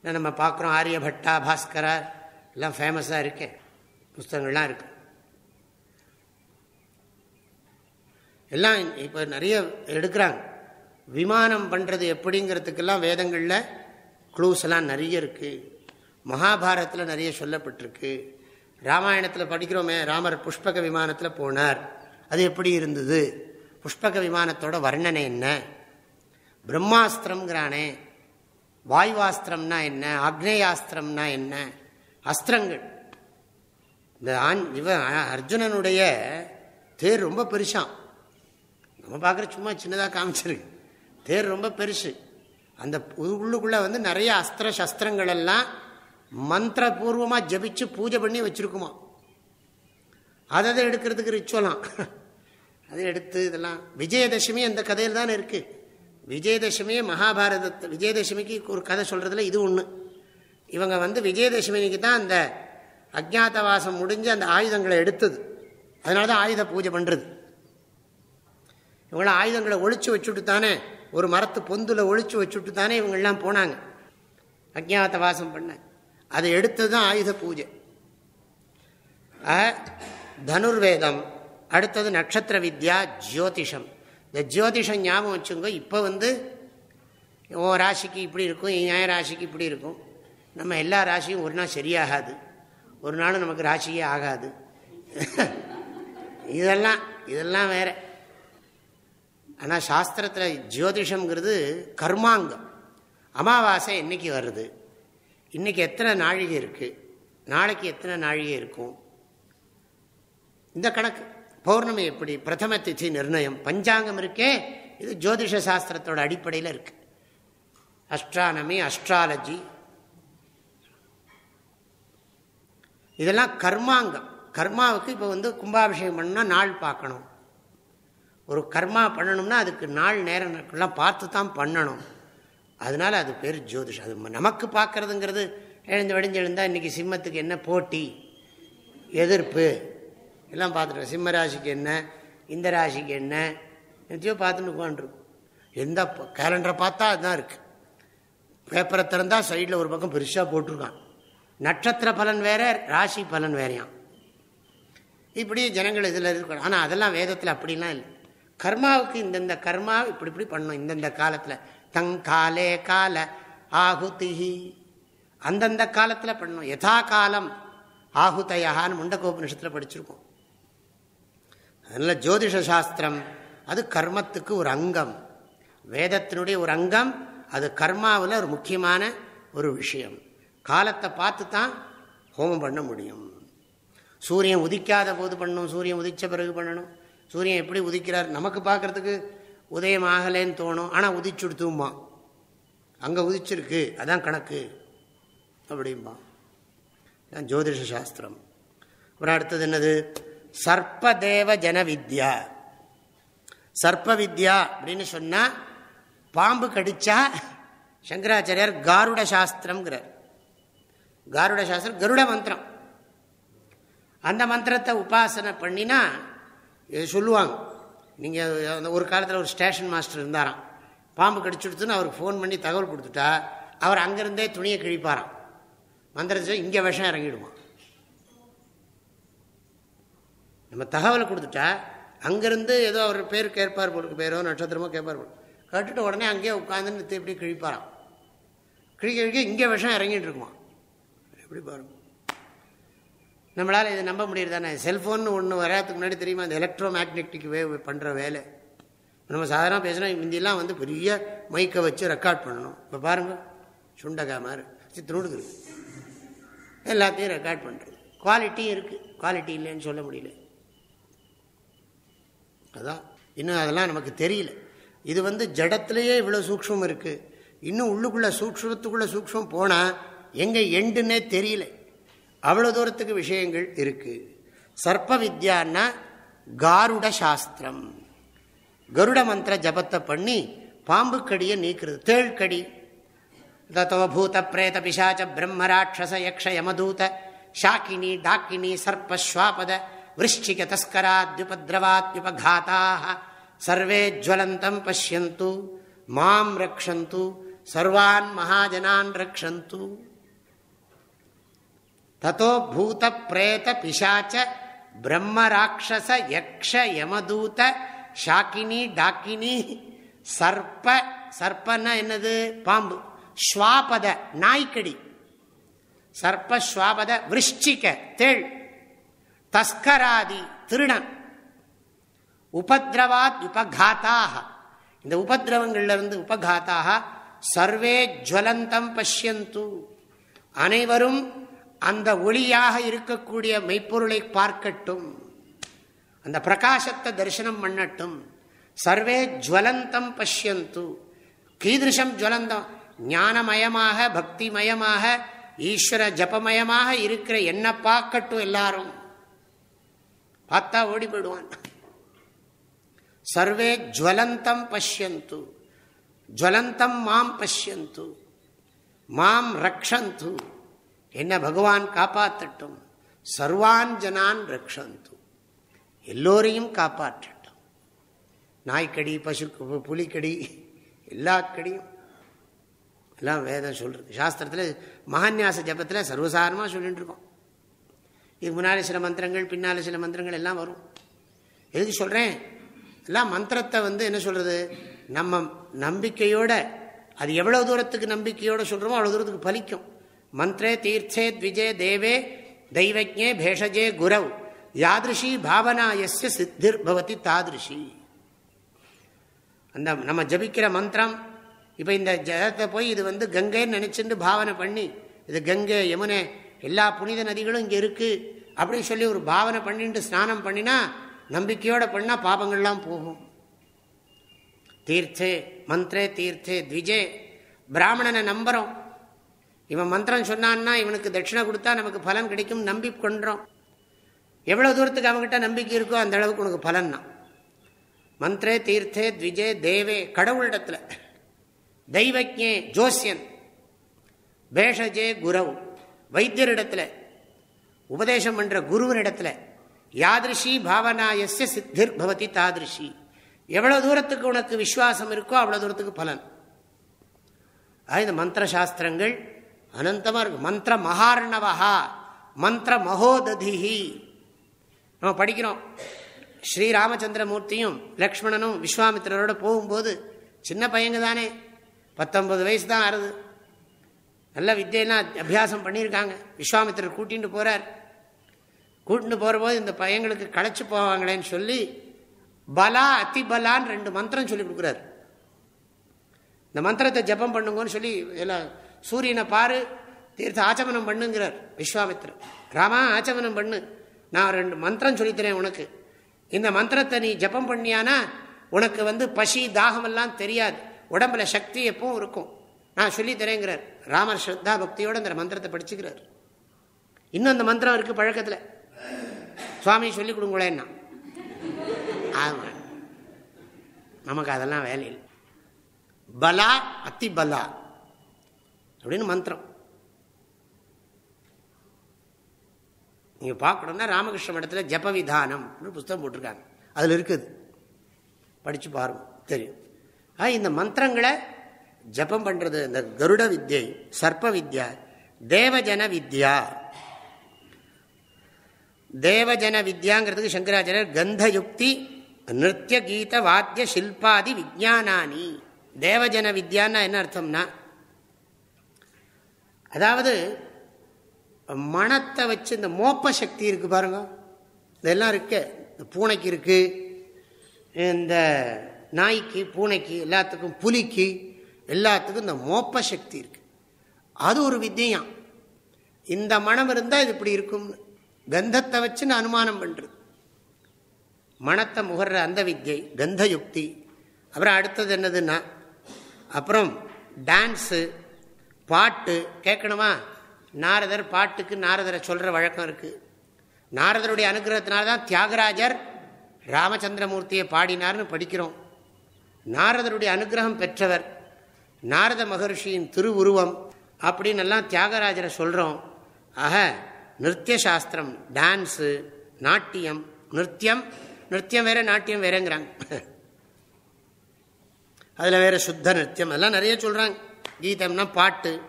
Speaker 1: நம்ம பார்க்குறோம் ஆரியபட்டா பாஸ்கரா எல்லாம் ஃபேமஸாக இருக்கேன் புஸ்தகங்கள்லாம் இருக்கு. எல்லாம் இப்போ நிறைய எடுக்கிறாங்க. விமானம் பண்ணுறது எப்படிங்கிறதுக்கெல்லாம் வேதங்களில் க்ளூஸ் எல்லாம் நிறைய இருக்குது மகாபாரத்தில் நிறைய சொல்லப்பட்டிருக்கு. ராமாயணத்தில் படிக்கிறோமே ராமர் புஷ்பக விமானத்தில் போனார். அது எப்படி இருந்தது? புஷ்பக விமானத்தோட வர்ணனை என்ன? பிரம்மாஸ்திரம்ங்கிறானே. வாயுவாஸ்திரம்னா என்ன? அக்னேயாஸ்திரம்னா என்ன? அஸ்திரங்கள். இந்த ஆண் இவன் அர்ஜுனனுடைய தேர் ரொம்ப பெருசான் நம்ம பார்க்குற சும்மா சின்னதாக காமிச்சிருக்கு. தேர் ரொம்ப பெருசு. அந்த உள்ளுக்குள்ளே வந்து நிறைய அஸ்திர சஸ்திரங்கள் எல்லாம் மந்திரபூர்வமாக ஜபிச்சு பூஜை பண்ணி வச்சுருக்குமா. அதை அதை எடுக்கிறதுக்கு ரிச்சுவலாம் அதை எடுத்து இதெல்லாம் விஜயதசமி அந்த கதையில் தானே இருக்குது விஜயதசமியே மகாபாரதத்தை விஜயதசமிக்கு ஒரு கதை சொல்கிறதுல இது ஒன்று இவங்க வந்து விஜயதசமிக்கு தான் அந்த அஜாத்தவாசம் முடிஞ்சு அந்த ஆயுதங்களை எடுத்தது. அதனால தான் ஆயுத பூஜை பண்ணுறது இவங்களாம் ஆயுதங்களை ஒழிச்சு வச்சுட்டு தானே ஒரு மரத்து பொந்தில் ஒழிச்சு வச்சுட்டு தானே இவங்கெல்லாம் போனாங்க. அஜாத்த வாசம் பண்ண. அதை எடுத்தது தான் ஆயுத பூஜை. தனுர்வேதம் அடுத்தது நட்சத்திர வித்யா ஜோதிஷம். இந்த ஜோதிஷம் ஞாபகம் வச்சுங்க இப்போ வந்து ஓ ராசிக்கு இப்படி இருக்கும் நியாய ராசிக்கு இப்படி இருக்கும். நம்ம எல்லா ராசியும் ஒரு நாள் சரியாகாது. ஒரு நாளும் நமக்கு ராசியே ஆகாது. இதெல்லாம் இதெல்லாம் வேறு. ஆனால் சாஸ்திரத்தில் ஜோதிஷங்கிறது கர்மாங்கம். அமாவாசை என்றைக்கு வருது? இன்றைக்கி எத்தனை நாழிகை இருக்குது நாளைக்கு எத்தனை நாழிகை இருக்கும்? இந்த கணக்கு. பௌர்ணமி எப்படி? பிரதம திதி நிர்ணயம். பஞ்சாங்கம் இருக்கே இது ஜோதிஷ சாஸ்திரத்தோட அடிப்படையில் இருக்கு. அஸ்ட்ரானமி அஸ்ட்ராலஜி இதெல்லாம் கர்மாங்கம். கர்மாவுக்கு இப்போ வந்து கும்பாபிஷேகம் பண்ணால் நாள் பார்க்கணும். ஒரு கர்மா பண்ணணும்னா அதுக்கு நாள் நேரம்லாம் பார்த்து தான் பண்ணணும். அதனால அது பேர் ஜோதிஷம். அது நமக்கு பார்க்கறதுங்கிறது எழுந்து வெடிஞ்செழுந்தால் இன்னைக்கு சிம்மத்துக்கு என்ன போட்டி? எதிர்ப்பு. எல்லாம் பார்த்துட்டோம். சிம்ம ராசிக்கு என்ன? இந்த ராசிக்கு என்ன? எத்தையோ பார்த்துட்டு உட்காந்துருக்கும் எந்த கேலண்டரை பார்த்தா அதுதான் இருக்குது பேப்பரை திறந்தால் சைடில் ஒரு பக்கம் பெருசாக போட்டிருக்கான். நட்சத்திர பலன் வேற ராசி பலன் வேறையான் இப்படி ஜனங்கள் இதில் இருக்கணும் ஆனால் அதெல்லாம் வேதத்தில் அப்படிலாம் இல்லை. கர்மாவுக்கு இந்தந்த கர்மா இப்படி இப்படி பண்ணும் இந்தந்த காலத்தில். தங் காலே கால ஆகுதிஹி. அந்தந்த காலத்தில் பண்ணணும். யதா காலம் ஆகுதையான்னு முண்டகோபனிஷத்தில் படிச்சிருக்கோம். அதனால் ஜோதிஷ சாஸ்திரம் அது கர்மத்துக்கு ஒரு அங்கம். வேதத்தினுடைய ஒரு அங்கம் அது கர்மாவில் ஒரு முக்கியமான ஒரு விஷயம். காலத்தை பார்த்து தான் ஹோமம் பண்ண முடியும். சூரியன் உதிக்காத போது பண்ணணும். சூரியன் உதித்த பிறகு பண்ணணும். சூரியன் எப்படி உதிக்கிறார்? நமக்கு பார்க்கறதுக்கு உதயம் ஆகலேன்னு தோணும். ஆனால் உதிச்சுடுத்துமா அங்கே உதிச்சிருக்கு. அதான் கணக்கு. அப்படிம்பா. ஜோதிஷ சாஸ்திரம். அப்புறம் அடுத்தது என்னது? சர்ப்பதேவ ஜன வித்யா சர்ப்ப வித்யா அப்படின்னு சொன்னால் பாம்பு கடிச்சா சங்கராச்சாரியார் காருட சாஸ்திரம்ங்கிறார். காருட சாஸ்திரம் கருட மந்திரம். அந்த மந்திரத்தை உபாசனை பண்ணினா சொல்லுவாங்க. நீங்கள் அந்த ஒரு காலத்தில் ஒரு ஸ்டேஷன் மாஸ்டர் இருந்தாராம். பாம்பு கடிச்சுடுத்துன்னு அவருக்கு ஃபோன் பண்ணி தகவல் கொடுத்துட்டா அவர் அங்கேருந்தே துணியை கிழிப்பாராம். மந்திரத்தை இங்கே விஷம் இறங்கிடுவான் நம்ம தகவலை கொடுத்துட்டா அங்கேருந்து ஏதோ அவர் பேர் கேட்பார் போலுக்கு பேரோ நட்சத்திரமோ கேட்பார் போல் கேட்டுட்டு உடனே அங்கேயே உட்காந்துன்னு எப்படி கிழிப்பாராம். கிழிக்க கிழிக்க இங்கே விஷம் இறங்கிட்டு இருக்குமா? எப்படி பாருங்க. நம்மளால் இதை நம்ப முடியுது தானே? செல்ஃபோன் ஒன்று வராதுக்கு முன்னாடி தெரியுமா அந்த எலக்ட்ரோ மேக்னெட்டிக் வேவ் பண்ணுற வேலை? நம்ம சாதாரண பேசினா இந்தியெல்லாம் வந்து பெரிய மைக்கை வச்சு ரெக்கார்ட் பண்ணணும். இப்போ பாருங்கள் சுண்டகா மாதிரி. திருடுது. எல்லாத்தையும் ரெக்கார்ட் பண்ணுறது குவாலிட்டியும் இருக்குது குவாலிட்டி இல்லைன்னு சொல்ல முடியல. அதான். இன்னும் அதெல்லாம் நமக்கு தெரியல. இது வந்து ஜடத்துலேயே இவ்வளோ சூக்ஷம் இருக்குது இன்னும் உள்ளுக்குள்ளே சூக்ஷத்துக்குள்ளே சூக்ஷம் போனால் எங்கே எண்டுன்னே தெரியல. அவ்வளோ தூரத்துக்கு விஷயங்கள் இருக்குது சர்ப்ப வித்யான்னா காருட சாஸ்திரம். கருட மந்திர ஜபத்தை பண்ணி பாம்பு கடியை நீக்கிறது. தேழ்கடி தத்தோ பூத பிரேத பிசாச்ச பிரம்ம ராட்சச யக்ஷ யமதூத ஷாக்கினி டாக்கினி சர்ப்பஸ்வாபத விருஷ்டிக தஸ்கராத்யுபதிரவாத்யுபகாத்தாக சர்வே ஜுவலந்தம் பசியந்து மாம் ரக்ஷந்து. சர்வான் மகாஜனான் ரக்ஷந்து. தத்தோ பூத பிரேத பிசாச்ச பிரம்ம ராட்சச யக்ஷ யமதூத ஷாக்கினி டாக்கினி சர்ப்ப சர்ப்பன்னா என்னது? பாம்பு. ஸ்வாபத நாய்க்கடி. சர்ப்ப ஸ்வாபத விருஷ்டிக தேள். தஸ்கராதி திருடன். உபதிரவாத் உபகாத்தாக. இந்த உபதிரவங்கள்லிருந்து உபகாத்தாக சர்வே ஜுவலந்தம் பஷ்யந்து. அனைவரும் அந்த ஒளியாக இருக்கக்கூடிய மெய்ப்பொருளை பார்க்கட்டும். அந்த பிரகாசத்தை தரிசனம் பண்ணட்டும். சர்வே ஜுவலந்தம் பஷ்யந்து. கீதிருஷம் ஜுவலந்தம். ஞானமயமாக பக்திமயமாக ஈஸ்வர ஜபமயமாக இருக்கிற என்ன பார்க்கட்டும் எல்லாரும். பார்த்தா ஓடி போயிடுவான். சர்வே ஜுவலந்தம் பஷ்யந்து. ஜுவலந்தம் மாம் பஷ்யந்து. மாம் ரக்ஷந்து. என்ன பகவான் காப்பாற்றட்டும் சர்வான் ஜனான் ரக்ஷந்து. எல்லோரையும் காப்பாற்றட்டும். நாய்க்கடி பசு புலிக்கடி எல்லா கடியும் எல்லாம் வேதம் சொல்றது. சாஸ்திரத்தில் மகான்யாச ஜபத்தில் சர்வசாரமாக சொல்லிட்டு இருக்கோம் இதுக்கு முன்னாடி சில மந்திரங்கள் பின்னால் சில மந்திரங்கள் எல்லாம் வரும். எதுக்கு சொல்கிறேன் எல்லாம் மந்திரத்தை வந்து என்ன சொல்கிறது நம்ம நம்பிக்கையோட அது எவ்வளோ தூரத்துக்கு நம்பிக்கையோடு சொல்கிறோமோ அவ்வளோ தூரத்துக்கு பலிக்கும். மந்திரே தீர்த்தே த்விஜே தேவே தெய்வஜே பேஷஜே குரவ். யாதிருஷி பாவனா எஸ்ய சித்திர் பவதி தாதிருஷி. அந்த நம்ம ஜபிக்கிற மந்திரம் இப்போ இந்த ஜலத்தை போய் இது வந்து கங்கைன்னு நினச்சிட்டு பாவனை பண்ணி இது கங்கை யமுனை எல்லா புனித நதிகளும் இங்கே இருக்குது அப்படின்னு சொல்லி ஒரு பாவனை பண்ணிட்டு ஸ்நானம் பண்ணினா நம்பிக்கையோடு பண்ணால் பாபங்கள்லாம் போகும். தீர்த்தே மந்திரே தீர்த்தே த்விஜே பிராமணனை நம்புகிறோம் இவன் மந்திரம் சொன்னான்னா இவனுக்கு தட்சிணை கொடுத்தா நமக்கு பலன் கிடைக்கும் நம்பி கொன்றோம். எவ்வளோ தூரத்துக்கு அவங்ககிட்ட நம்பிக்கை இருக்கோ அந்த அளவுக்கு உனக்கு பலன் தான் மந்திரே தீர்த்தே த்விஜே தேவே கடவுளிடத்தில். தெய்வஜே ஜோசியன். பேஷஜே குரவ். வைத்தியரிடத்தில். உபதேசம் பண்ணுற குருவனிடத்தில் யாதிருஷி பாவனா சித்திர் பவதி தாதிருஷி. எவ்வளோ தூரத்துக்கு உனக்கு விசுவாசம் இருக்கோ அவ்வளோ தூரத்துக்கு பலன். இந்த மந்திர சாஸ்திரங்கள் அனந்தமாக இருக்கு. மந்திர மகார்ணவா மந்திர மகோததிஹி. நம்ம படிக்கிறோம். ஸ்ரீராமச்சந்திரமூர்த்தியும் லக்ஷ்மணனும் விஸ்வாமித்திரரோட போகும்போது சின்ன பையங்க தானே பத்தொன்பது வயசு தான் ஆறுது. நல்ல வித்தியெல்லாம் அபியாசம் பண்ணியிருக்காங்க. விஸ்வாமித்திரர் கூட்டிகிட்டு போகிறார் கூட்டிட்டு போகிறபோது இந்த பையங்களுக்கு களைச்சி போவாங்களேன்னு சொல்லி பலா அத்திபலான்னு ரெண்டு மந்திரம் சொல்லி கொடுக்குறாரு. இந்த மந்திரத்தை ஜபம் பண்ணுங்கன்னு சொல்லி எல்லாம் சூரியனை பாரு தீர்த்த ஆச்சமனம் பண்ணுங்கிறார் விஸ்வாமித்ரர். ராமா ஆச்சமனம் பண்ணு. நான் ரெண்டு மந்திரம் சொல்லித்தரேன் உனக்கு. இந்த மந்திரத்தை நீ ஜபம் பண்ணியானா உனக்கு வந்து பசி தாகமெல்லாம் தெரியாது. உடம்புல சக்தி எப்பவும் இருக்கும். நான் சொல்லித்தரேங்கிறார். ராமர் ஸ்ரத்தா பக்தியோடு அந்த மந்திரத்தை படிச்சுக்கிறார். இன்னும் அந்த மந்திரம் இருக்கு பழக்கத்தில். சுவாமி சொல்லிக் கொடுங்களேன்னா. ஆமாம் நமக்கு அதெல்லாம் வேலையில் பலா அத்தி பலா அப்படின்னு மந்திரம். நீங்க பார்க்கணும்னா ராமகிருஷ்ண மடத்தில் ஜப விதானம் புஸ்தகம் போட்டிருக்காங்க. அதில் இருக்குது. படிச்சு பாருங்க தெரியும். இந்த மந்திரங்களை ஜபம் பண்றது இந்த கருட வித்யை சர்ப்ப வித்யா தேவஜன வித்யா. தேவஜன வித்யாங்கிறதுக்கு சங்கராச்சாரியர் கந்தயுக்தி நிருத்திய கீத வாத்திய சில்பாதி விஜயானானி தேவஜன வித்யான்னா என்ன அர்த்தம்னா அதாவது மனத்தை வச்சு இந்த மோப்ப சக்தி இருக்கு பாருங்க. இதெல்லாம் இருக்கு. இந்த பூனைக்கு இருக்கு. இந்த நாய்க்கு பூனைக்கு எல்லாத்துக்கும் புலிக்கு எல்லாத்துக்கும் இந்த மோப்ப சக்தி இருக்கு. அது ஒரு வித்தியம் இந்த மனம் இருந்தால் இது இப்படி இருக்கும்னு கந்தத்தை வச்சு நான் அனுமானம் பண்ணுறது மனத்தை முகர்ற அந்த வித்யை கந்த யுக்தி அப்புறம் அடுத்தது என்னதுன்னா அப்புறம் டான்ஸு. பாட்டு கேட்கணுமா நாரதர் பாட்டுக்கு நாரதரை சொல்கிற வழக்கம் இருக்குது நாரதருடைய அனுகிரகத்தினால தான் தியாகராஜர் ராமச்சந்திரமூர்த்தியை பாடினார்னு படிக்கிறோம். நாரதருடைய அனுகிரகம் பெற்றவர் நாரத மகர்ஷியின் திருவுருவம் அப்படின்னு எல்லாம் தியாகராஜரை சொல்கிறோம் ஆக நிருத்திய சாஸ்திரம் டான்ஸு நாட்டியம் நிருத்தியம் நிருத்தியம் வேற நாட்டியம் வேறங்கிறாங்க. அதில் வேற சுத்த நிருத்தியம் அதெல்லாம் நிறைய சொல்கிறாங்க கீதம்னா பாட்டு.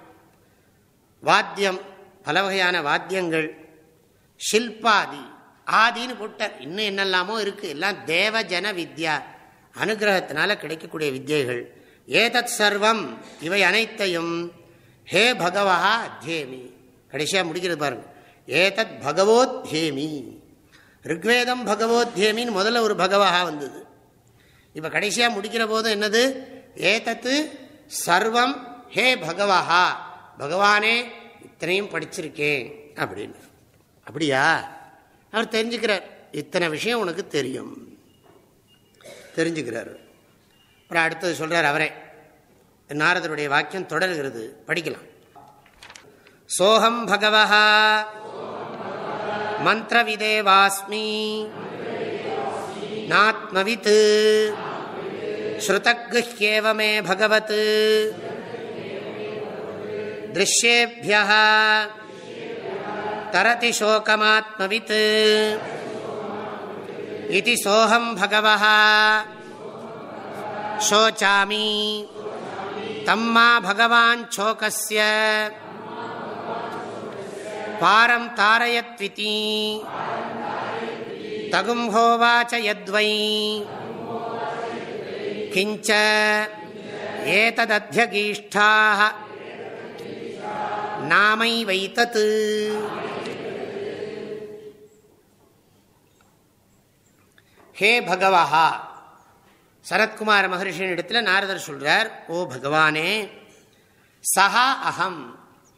Speaker 1: வாத்தியம் பல வகையான வாத்தியங்கள். ஷில்பாதி ஆதின்னு போட்டார். இன்னும் என்னெல்லாமோ இருக்கு. எல்லாம் தேவஜன வித்யா. அனுகிரகத்தினால கிடைக்கக்கூடிய வித்தியைகள் ஏதத் சர்வம் இவை அனைத்தையும் ஹே பகவா அத்தியேமி கடைசியாக முடிக்கிறது பாருங்க. ஏதத் பகவோத்யேமி ரிக்வேதம் பகவோத்யேமின்னு முதல்ல ஒரு பகவா வந்தது. இப்போ கடைசியாக முடிக்கிற போது என்னது? ஏதத்து சர்வம் ஹே பகவஹா பகவானே இத்தனையும் படிச்சிருக்கேன் அப்படின்னு. அப்படியா? அவர் தெரிஞ்சுக்கிறார். இத்தனை விஷயம் உனக்கு தெரியும். தெரிஞ்சுக்கிறார். அப்புறம் அடுத்தது சொல்கிறார் அவரே. நாரதருடைய வாக்கியம் தொடர்கிறது. படிக்கலாம். சோகம் பகவஹா மந்திரவிதேவாஸ்மி நாத்மவித் ஸ்ருதகுஹ்யேவ மே பகவத் दृश्येभ्यः। तरति शोकमात्मवित्। इति सोऽहं भगवः। शोचामि। तं मा भगवाञ्छोकस्य पारं तारयत्विति। तगुम्होवाच यद्वै। किञ्च एतदध्यगीष्ठाः। நாமை வைத்தது. ஹே பகவஹா. சரத்குமார மகர்ஷியின் இடத்துல நாரதர் சொல்றார் ஓ பகவானே சஹா அகம்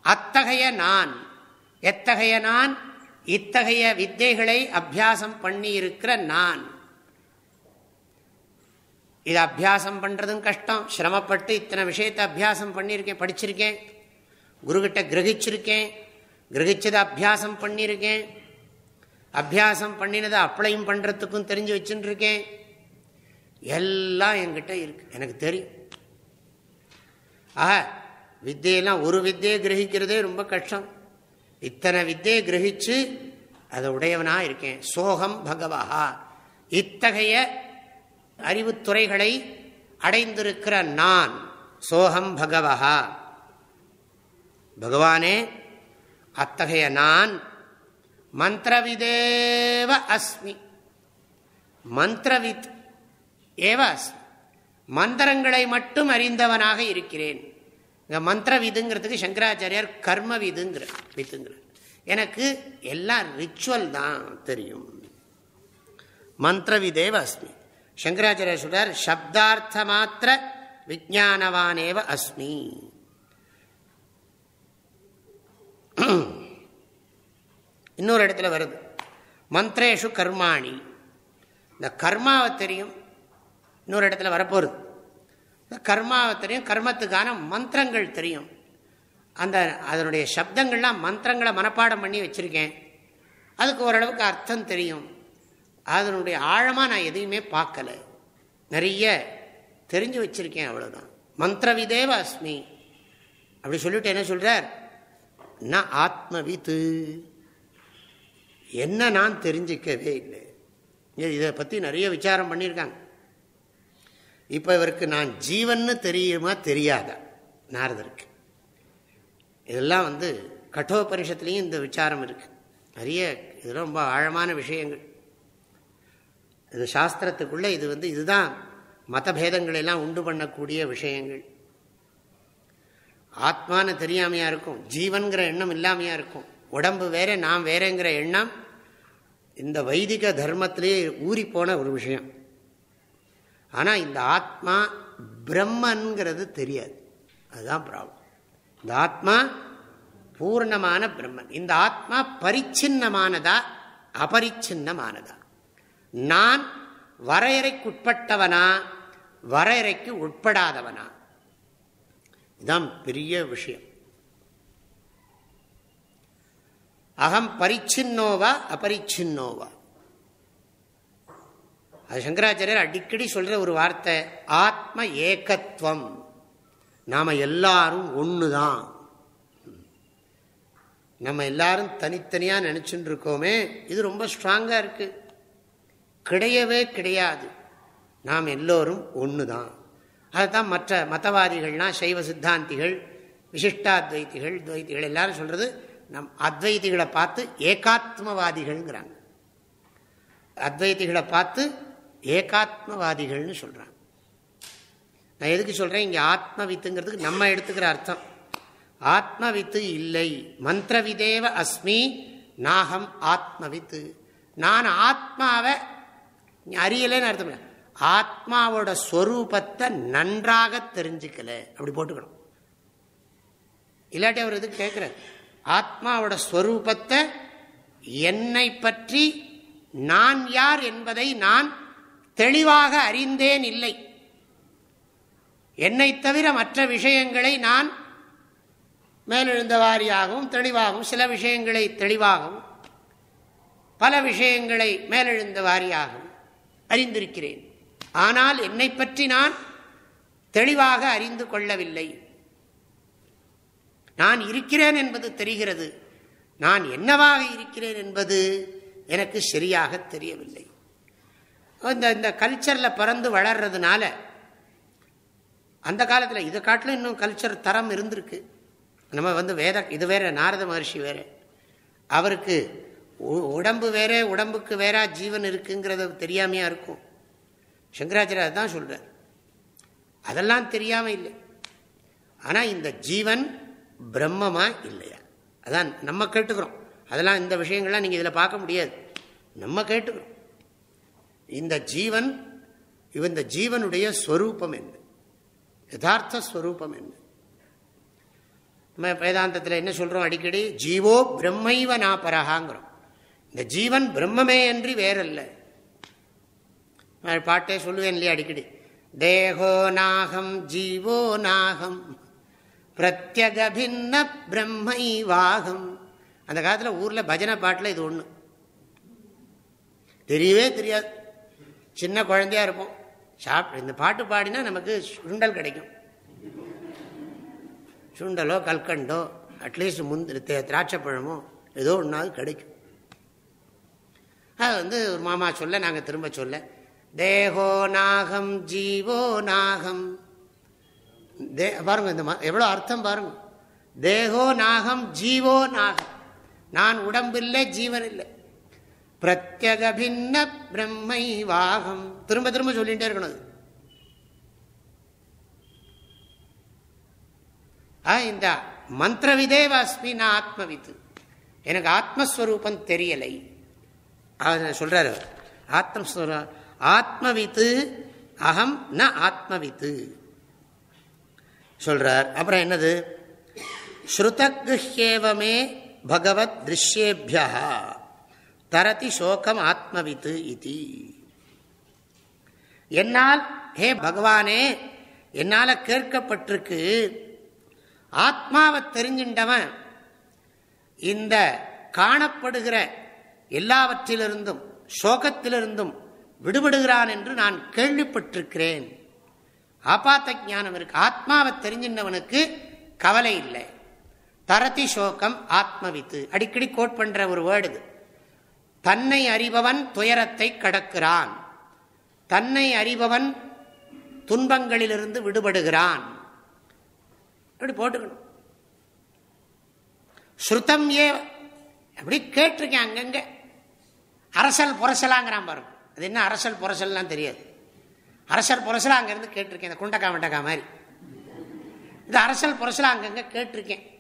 Speaker 1: அத்தகைய நான் எத்தகைய நான் இத்தகைய வித்தைகளை அபியாசம் பண்ணி இருக்கிற நான். இது அபியாசம் பண்றதும் கஷ்டம். சிரமப்பட்டு இத்தனை விஷயத்தை அபியாசம் பண்ணியிருக்கேன் படிச்சிருக்கேன். குருகிட்ட கிரகிச்சிருக்கேன் கிரகிச்சதை அபியாசம் பண்ணியிருக்கேன் அபியாசம் பண்ணினதை அப்ளையும் பண்ணுறதுக்கும் தெரிஞ்சு வச்சுருக்கேன். எல்லாம் என்கிட்ட இருக்கு. எனக்கு தெரியும். ஆஹா வித்தையெல்லாம் ஒரு வித்தியை கிரகிக்கிறதே ரொம்ப கஷ்டம். இத்தனை வித்தியை கிரகிச்சு அதை உடையவனாக இருக்கேன். சோகம் பகவஹா. இத்தகைய அறிவுத்துறைகளை அடைந்திருக்கிற நான் சோகம் பகவஹா. பகவானே அத்தகைய நான் மந்திரவிதேவ அஸ்மி. மந்திரவித் ஏவ அஸ்மி. மந்திரங்களை மட்டும் அறிந்தவனாக இருக்கிறேன். இங்க மந்திரவிதுங்கிறதுக்கு சங்கராச்சாரியார் கர்ம விதுங்கிற வித்துங்கிற எனக்கு எல்லாம் ரிச்சுவல் தான் தெரியும். மந்திரவிதேவ அஸ்மி. சங்கராச்சாரிய சொல்றார் சப்தார்த்த மாத்திர விஜானவானேவ அஸ்மி. இன்னொரு இடத்துல வருது. மந்திரேஷு கர்மாணி. இந்த கர்மாவை தெரியும் இன்னொரு இடத்துல வரப்போகுது இந்த கர்மாவை தெரியும் கர்மத்துக்கான மந்திரங்கள் தெரியும். அந்த அதனுடைய சப்தங்கள்லாம் மந்திரங்களை மனப்பாடம் பண்ணி வச்சுருக்கேன். அதுக்கு ஓரளவுக்கு அர்த்தம் தெரியும். அதனுடைய ஆழமாக நான் எதையுமே பார்க்கல. நிறைய தெரிஞ்சு வச்சுருக்கேன் அவ்வளோதான் மந்திரவிதேவ அஸ்மி. அப்படி சொல்லிட்டு என்ன சொல்கிறார் ந ஆத்மவித்து. என்ன நான் தெரிஞ்சிக்கவே இல்லை. இதை பற்றி நிறைய விசாரம் பண்ணியிருக்காங்க. இப்போ இவருக்கு நான் ஜீவன்னு தெரியுமா தெரியாதா? நாரதருக்கு. இதெல்லாம் வந்து கட்டோபரிஷத்துலேயும் இந்த விசாரம் இருக்குது நிறைய இது ரொம்ப ஆழமான விஷயங்கள். இது சாஸ்திரத்துக்குள்ளே இது வந்து இதுதான் மதபேதங்களெல்லாம் உண்டு பண்ணக்கூடிய விஷயங்கள். ஆத்மான்னு தெரியாமையா இருக்கும். ஜீவன்கிற எண்ணம் இல்லாமையா இருக்கும். உடம்பு வேற நாம் வேறங்கிற எண்ணம் இந்த வைதிக தர்மத்திலேயே ஊறி போன ஒரு விஷயம். ஆனால் இந்த ஆத்மா பிரம்மன்கிறது தெரியாது. அதுதான் ப்ராப்ளம் இந்த ஆத்மா பூர்ணமான பிரம்மன். இந்த ஆத்மா பரிச்சின்னமானதா அபரிச்சின்னமானதா? நான் வரையறைக்குட்பட்டவனா வரையறைக்கு உட்படாதவனா? இதுதான் பெரிய விஷயம். அகம் பரிச்சின்னோவா அபரிச்சின்னோவா? அது சங்கராச்சாரியர் அடிக்கடி சொல்ற ஒரு வார்த்தை ஆத்ம ஏகத்துவம் நாம எல்லாரும் ஒண்ணுதான். நம்ம எல்லாரும் தனித்தனியா நினைச்சுட்டு இருக்கோமே இது ரொம்ப ஸ்ட்ராங்கா இருக்கு. கிடையவே கிடையாது. நாம் எல்லோரும் ஒன்று தான் அதுதான் மற்ற மதவாதிகள்லாம் சைவ சித்தாந்திகள் விசிஷ்டாத்வைத்திகள் துவைத்திகள் எல்லாரும் சொல்றது நம் அத்வைதிகளை பார்த்து ஏகாத்மவாதிகள்ங்கிறாங்க. அத்வைத்திகளை பார்த்து ஏகாத்மவாதிகள்னு சொல்றாங்க. நான் எதுக்கு சொல்றேன்? இங்கே ஆத்ம வித்துங்கிறதுக்கு நம்ம எடுத்துக்கிற அர்த்தம். ஆத்மவித்து இல்லை. மந்திரவிதேவ அஸ்மி நாகம் ஆத்மவித்து. நான் ஆத்மாவை அறியலைன்னு அர்த்தம் ஆத்மாவோட ஸ்வரூபத்தை நன்றாக தெரிஞ்சுக்கல. அப்படி போட்டுக்கணும். இல்லாட்டி அவர் எதுக்கு கேட்கிறார் ஆத்மாவோட ஸ்வரூபத்தை என்னை பற்றி நான் யார் என்பதை நான் தெளிவாக அறிந்தேன் இல்லை. என்னை தவிர மற்ற விஷயங்களை நான் மேலெழுந்த வாரியாகவும் தெளிவாகவும் சில விஷயங்களை தெளிவாகவும் பல விஷயங்களை மேலெழுந்த வாரியாகவும் அறிந்திருக்கிறேன். ஆனால் என்னை பற்றி நான் தெளிவாக அறிந்து கொள்ளவில்லை. நான் இருக்கிறேன் என்பது தெரிகிறது. நான் என்னவாக இருக்கிறேன் என்பது எனக்கு சரியாக தெரியவில்லை. இந்த இந்த கல்ச்சரில் பறந்து வளர்றதுனால அந்த காலத்தில் இதை காட்டிலும் இன்னும் கல்ச்சர் தரம் இருந்திருக்கு. நம்ம வந்து வேத இது வேற நாரத மகர்ஷி வேற. அவருக்கு உடம்பு வேற உடம்புக்கு வேற ஜீவன் இருக்குங்கிறது தெரியாமையா இருக்கும். சங்கராச்சாரியர் அதுதான் சொல்றார். அதெல்லாம் தெரியாம இல்லை. ஆனா இந்த ஜீவன் பிரம்மமா இல்லையா? அதான் நம்ம கேட்டுக்கிறோம். அதெல்லாம் இந்த விஷயங்கள்லாம் நீங்க இதுல பார்க்க முடியாது. நம்ம கேட்டுக்கிறோம். இந்த ஜீவன் இந்த ஜீவனுடைய ஸ்வரூபம் என்ன? யதார்த்த ஸ்வரூபம் என்ன? நம்ம வேதாந்தத்தில் என்ன சொல்றோம் அடிக்கடி? ஜீவோ பிரம்மைவ நாபரகாங்கிறோம் இந்த ஜீவன் பிரம்மமே அன்றி வேறல்ல. பாட்டே சொல்லுவேன் இல்லையா அடிக்கடி. தேகோ நாகம் ஜீவோ நாகம் பிரத்யகபின்ன பிரம்மை வாகம். அந்த காலத்தில் ஊரில் பஜனை பாட்டில் இது ஒன்று தெரியவே தெரியாது. சின்ன குழந்தையா இருப்போம். சாப் இந்த பாட்டு பாடினா நமக்கு சுண்டல் கிடைக்கும். சுண்டலோ கல்கண்டோ அட்லீஸ்ட் முந்திரி திராட்சைப்பழமோ ஏதோ ஒன்றாவது கிடைக்கும். அது வந்து ஒரு மாமா சொல்ல நாங்கள் திரும்ப சொல்ல. தேகோ நாகம் ஜீவோ நாகம். தே பாருங்க இந்த எவ்வளோ அர்த்தம் பாருங்க. தேகோ நாகம் ஜீவோ நாகம். நான் உடம்பில்லை ஜீவன் இல்லை. பிரத்யகின்ன பிரம்மை வாகம். திரும்ப திரும்ப சொல்லிகிட்டே இருக்கணும் இந்த மந்திரவிதேவ அஸ்மி நான் ஆத்மவித்து. எனக்கு ஆத்மஸ்வரூபம் தெரியலை. சொல்றாரு? ஆத்மஸ்வரூபம் ஆத்மவித்து அகம் ந ஆத்மவித்து. சொல்றார். அப்புறம் என்னது? ஸ்ருதகிருஹ்யேவமே பகவத் திருஷ்யேபியா தரதி சோகம் ஆத்மவித்து இது. என்னால் ஹே பகவானே என்னால் கேட்கப்பட்டிருக்கு. ஆத்மாவை தெரிஞ்சின்றவன் இந்த காணப்படுகிற எல்லாவற்றிலிருந்தும் சோகத்திலிருந்தும் விடுபடுகிறான் என்று நான் கேள்விப்பட்டிருக்கிறேன். ஆபாத்த ஞானம் இருக்கு. ஆத்மாவை தெரிஞ்சின்றவனுக்கு கவலை இல்லை. தரதி சோகம் ஆத்மவித்து. அடிக்கடி கோட் பண்ற ஒரு வேர்டு இது. தன்னை அறிபவன் துயரத்தை கடக்கிறான். தன்னை அறிபவன் துன்பங்களிலிருந்து விடுபடுகிறான். அப்படி போட்டுக்கணும். ஸ்ருதம் ஏ அப்படி கேட்டிருக்கேன் அங்கங்க. அரசல் புரசலாங்கிறான் பாருங்க. அது என்ன அரசல் புரசல்லாம் தெரியாது. அரசல் புரசலா அங்கேருந்து கேட்டிருக்கேன் இந்த குண்டக்கா மண்டக்கா மாதிரி. இது அரசல் புரசலா அங்கங்க கேட்டிருக்கேன்.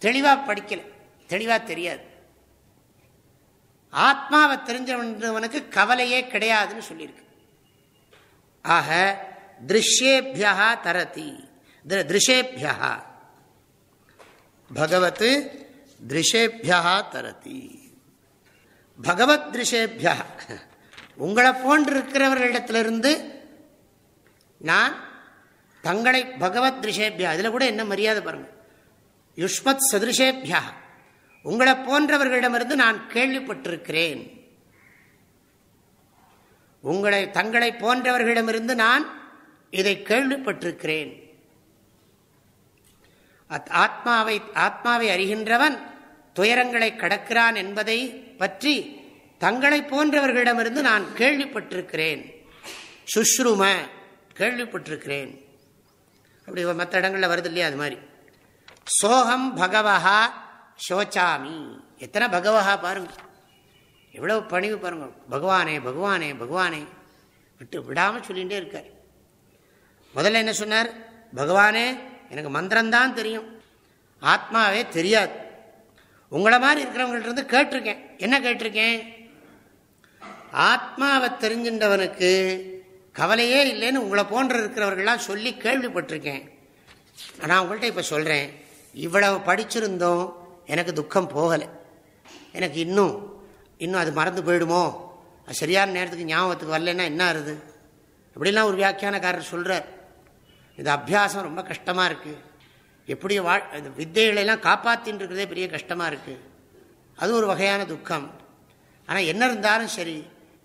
Speaker 1: தெளிவா படிக்கல தெளிவா தெரியாது. ஆத்மாவை தெரிஞ்சவனுக்கு கவலையே கிடையாதுன்னு சொல்லியிருக்கு. ஆக திருஷ்யேபியா தரதி திருஷேபியா பகவத் திருஷேபியா தரதி. பகவத் திருஷேபியா உங்களை போன்றிருக்கிறவர்களிடத்திலிருந்து நான் தங்களை பகவத் திருஷேபியா இதில் கூட என்ன மரியாதை பாருங்க. யுஷ்மத் சதிருஷேபியா. உங்களை போன்றவர்களிடமிருந்து நான் கேள்விப்பட்டிருக்கிறேன். உங்களை தங்களை போன்றவர்களிடமிருந்து நான் இதை கேள்விப்பட்டிருக்கிறேன். ஆத்மாவை ஆத்மாவை அறிகின்றவன் துயரங்களை கடக்கிறான் என்பதை பற்றி தங்களை போன்றவர்களிடமிருந்து நான் கேள்விப்பட்டிருக்கிறேன். சுஷ்ரும கேள்விப்பட்டிருக்கிறேன். அப்படி மற்ற இடங்களில் வருது இல்லையா அது மாதிரி. சோகம் பகவஹா சோச்சாமி. எத்தனை பகவஹா பாருங்க. எவ்வளவு பணிவு பாருங்க. பகவானே பகவானே பகவானே. விட்டு விடாமல் சொல்லிகிட்டே இருக்கார். முதல்ல என்ன சொன்னார்? பகவானே எனக்கு மந்திரம்தான் தெரியும். ஆத்மாவே தெரியாது. உங்களை மாதிரி இருக்கிறவங்கள்ட்ட இருந்து கேட்டிருக்கேன். என்ன கேட்டிருக்கேன்? ஆத்மாவை தெரிஞ்சின்றவனுக்கு கவலையே இல்லைன்னு உங்களை போன்ற இருக்கிறவர்கள்லாம் சொல்லி கேள்விப்பட்டிருக்கேன். நான் உங்கள்கிட்ட இப்போ சொல்கிறேன் இவ்வளவு படிச்சிருந்தோம் எனக்கு துக்கம் போகலை. எனக்கு இன்னும் இன்னும் அது மறந்து போயிடுமோ? அது சரியான நேரத்துக்கு ஞாபகத்துக்கு வரலன்னா என்ன ஆறுது? அப்படிலாம் ஒரு வியாக்கியானக்காரர் சொல்கிறார் இது அபியாசம் ரொம்ப கஷ்டமாக இருக்குது எப்படி வாழ் இந்த வித்தைகளெல்லாம் காப்பாற்றின்னு இருக்கிறதே பெரிய கஷ்டமாக இருக்குது அது ஒரு வகையான துக்கம். ஆனால் என்ன இருந்தாலும் சரி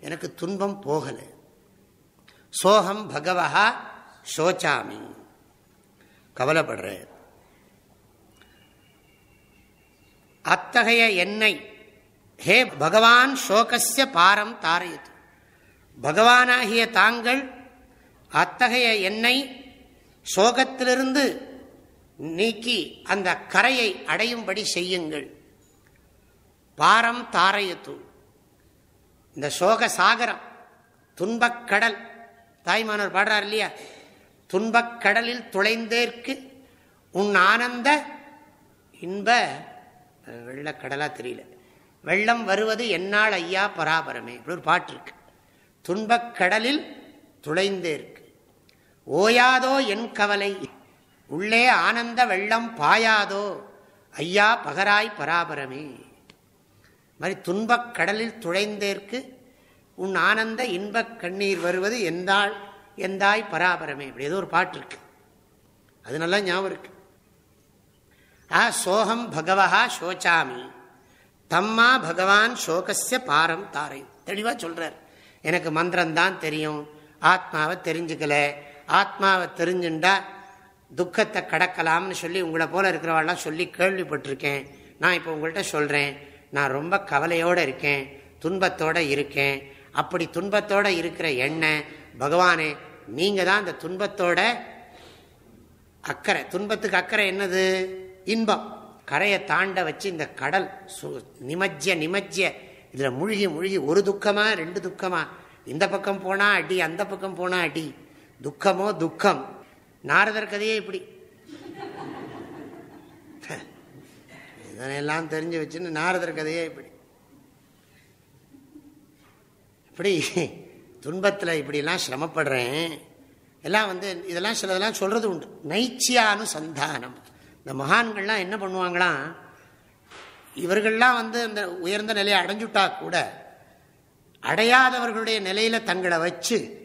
Speaker 1: எனக்கு துன்பம் போகலை. சோகம் பகவஹா சோச்சாமி. கவலைப்படுறேன். அத்தகைய எண்ணெய் ஹே பகவான் சோகசிய பாரம் தாரயது பகவானாகிய தாங்கள் அத்தகைய எண்ணெய் சோகத்திலிருந்து நீக்கி அந்த கரையை அடையும்படி செய்யுங்கள். பாரம் தாரையத்து இந்த சோக சாகரம் துன்பக்கடல். தாய்மானவர் பாடுறார் இல்லையா? துன்பக்கடலில் துளைந்தேற்கு உன் ஆனந்த இன்ப வெள்ளக்கடலா தெரியல. வெள்ளம் வருவது என்னால் ஐயா பராபரமே. இப்படி ஒரு பாட்டு இருக்கு. துன்பக்கடலில் துளைந்தே இருக்கு ஓயாதோ என் கவலை. உள்ளே ஆனந்த வெள்ளம் பாயாதோ? ஐயா பகராய் பராபரமே. மாதிரி துன்பக் கடலில் துழைந்தேற்கு உன் ஆனந்த இன்பக் கண்ணீர் வருவது எந்தாள் எந்தாய் பராபரமே. அப்படி ஏதோ ஒரு பாட்டு இருக்கு. அது நல்லா ஞாபகம் இருக்கு. ஆ சோகம் பகவஹா சோச்சாமி. தம்மா பகவான் சோகசிய பாரம் தாரை. தெளிவாக சொல்றார். எனக்கு மந்திரம்தான் தெரியும். ஆத்மாவை தெரிஞ்சுக்கல. ஆத்மாவை தெரிஞ்சுண்டா துக்கத்தை கடக்கலாம்னு சொல்லி உங்களை போல இருக்கிறவாள்லாம் சொல்லி கேள்விப்பட்டிருக்கேன். நான் இப்போ உங்கள்கிட்ட சொல்கிறேன் நான் ரொம்ப கவலையோடு இருக்கேன். துன்பத்தோடு இருக்கேன். அப்படி துன்பத்தோடு இருக்கிற எண்ணெய் பகவானே நீங்கள் தான் அந்த துன்பத்தோட அக்கறை. துன்பத்துக்கு அக்கறை என்னது? இன்பம். கரையை தாண்ட வச்சு இந்த கடல் நிமஜ்ஜிய நிமஜ்ஜிய இதில் முழுகி முழுகி ஒரு துக்கமா ரெண்டு துக்கமா? இந்த பக்கம் போனால் அடி அந்த பக்கம் போனால் அடி. துக்கமோ துக்கம். நாரதர் கதையே இப்படி. இதனையெல்லாம் தெரிஞ்சு வச்சுன்னு நாரதர் கதையே இப்படி. இப்படி துன்பத்தில் இப்படிலாம் சிரமப்படுறேன். எல்லாம் வந்து இதெல்லாம் சிலதெல்லாம் சொல்கிறது உண்டு. நைச்சியானுசந்தானம். இந்த மகான்கள்லாம் என்ன பண்ணுவாங்களாம் இவர்கள்லாம் வந்து அந்த உயர்ந்த நிலையை அடைஞ்சுட்டா கூட அடையாதவர்களுடைய நிலையில் தங்களை வச்சு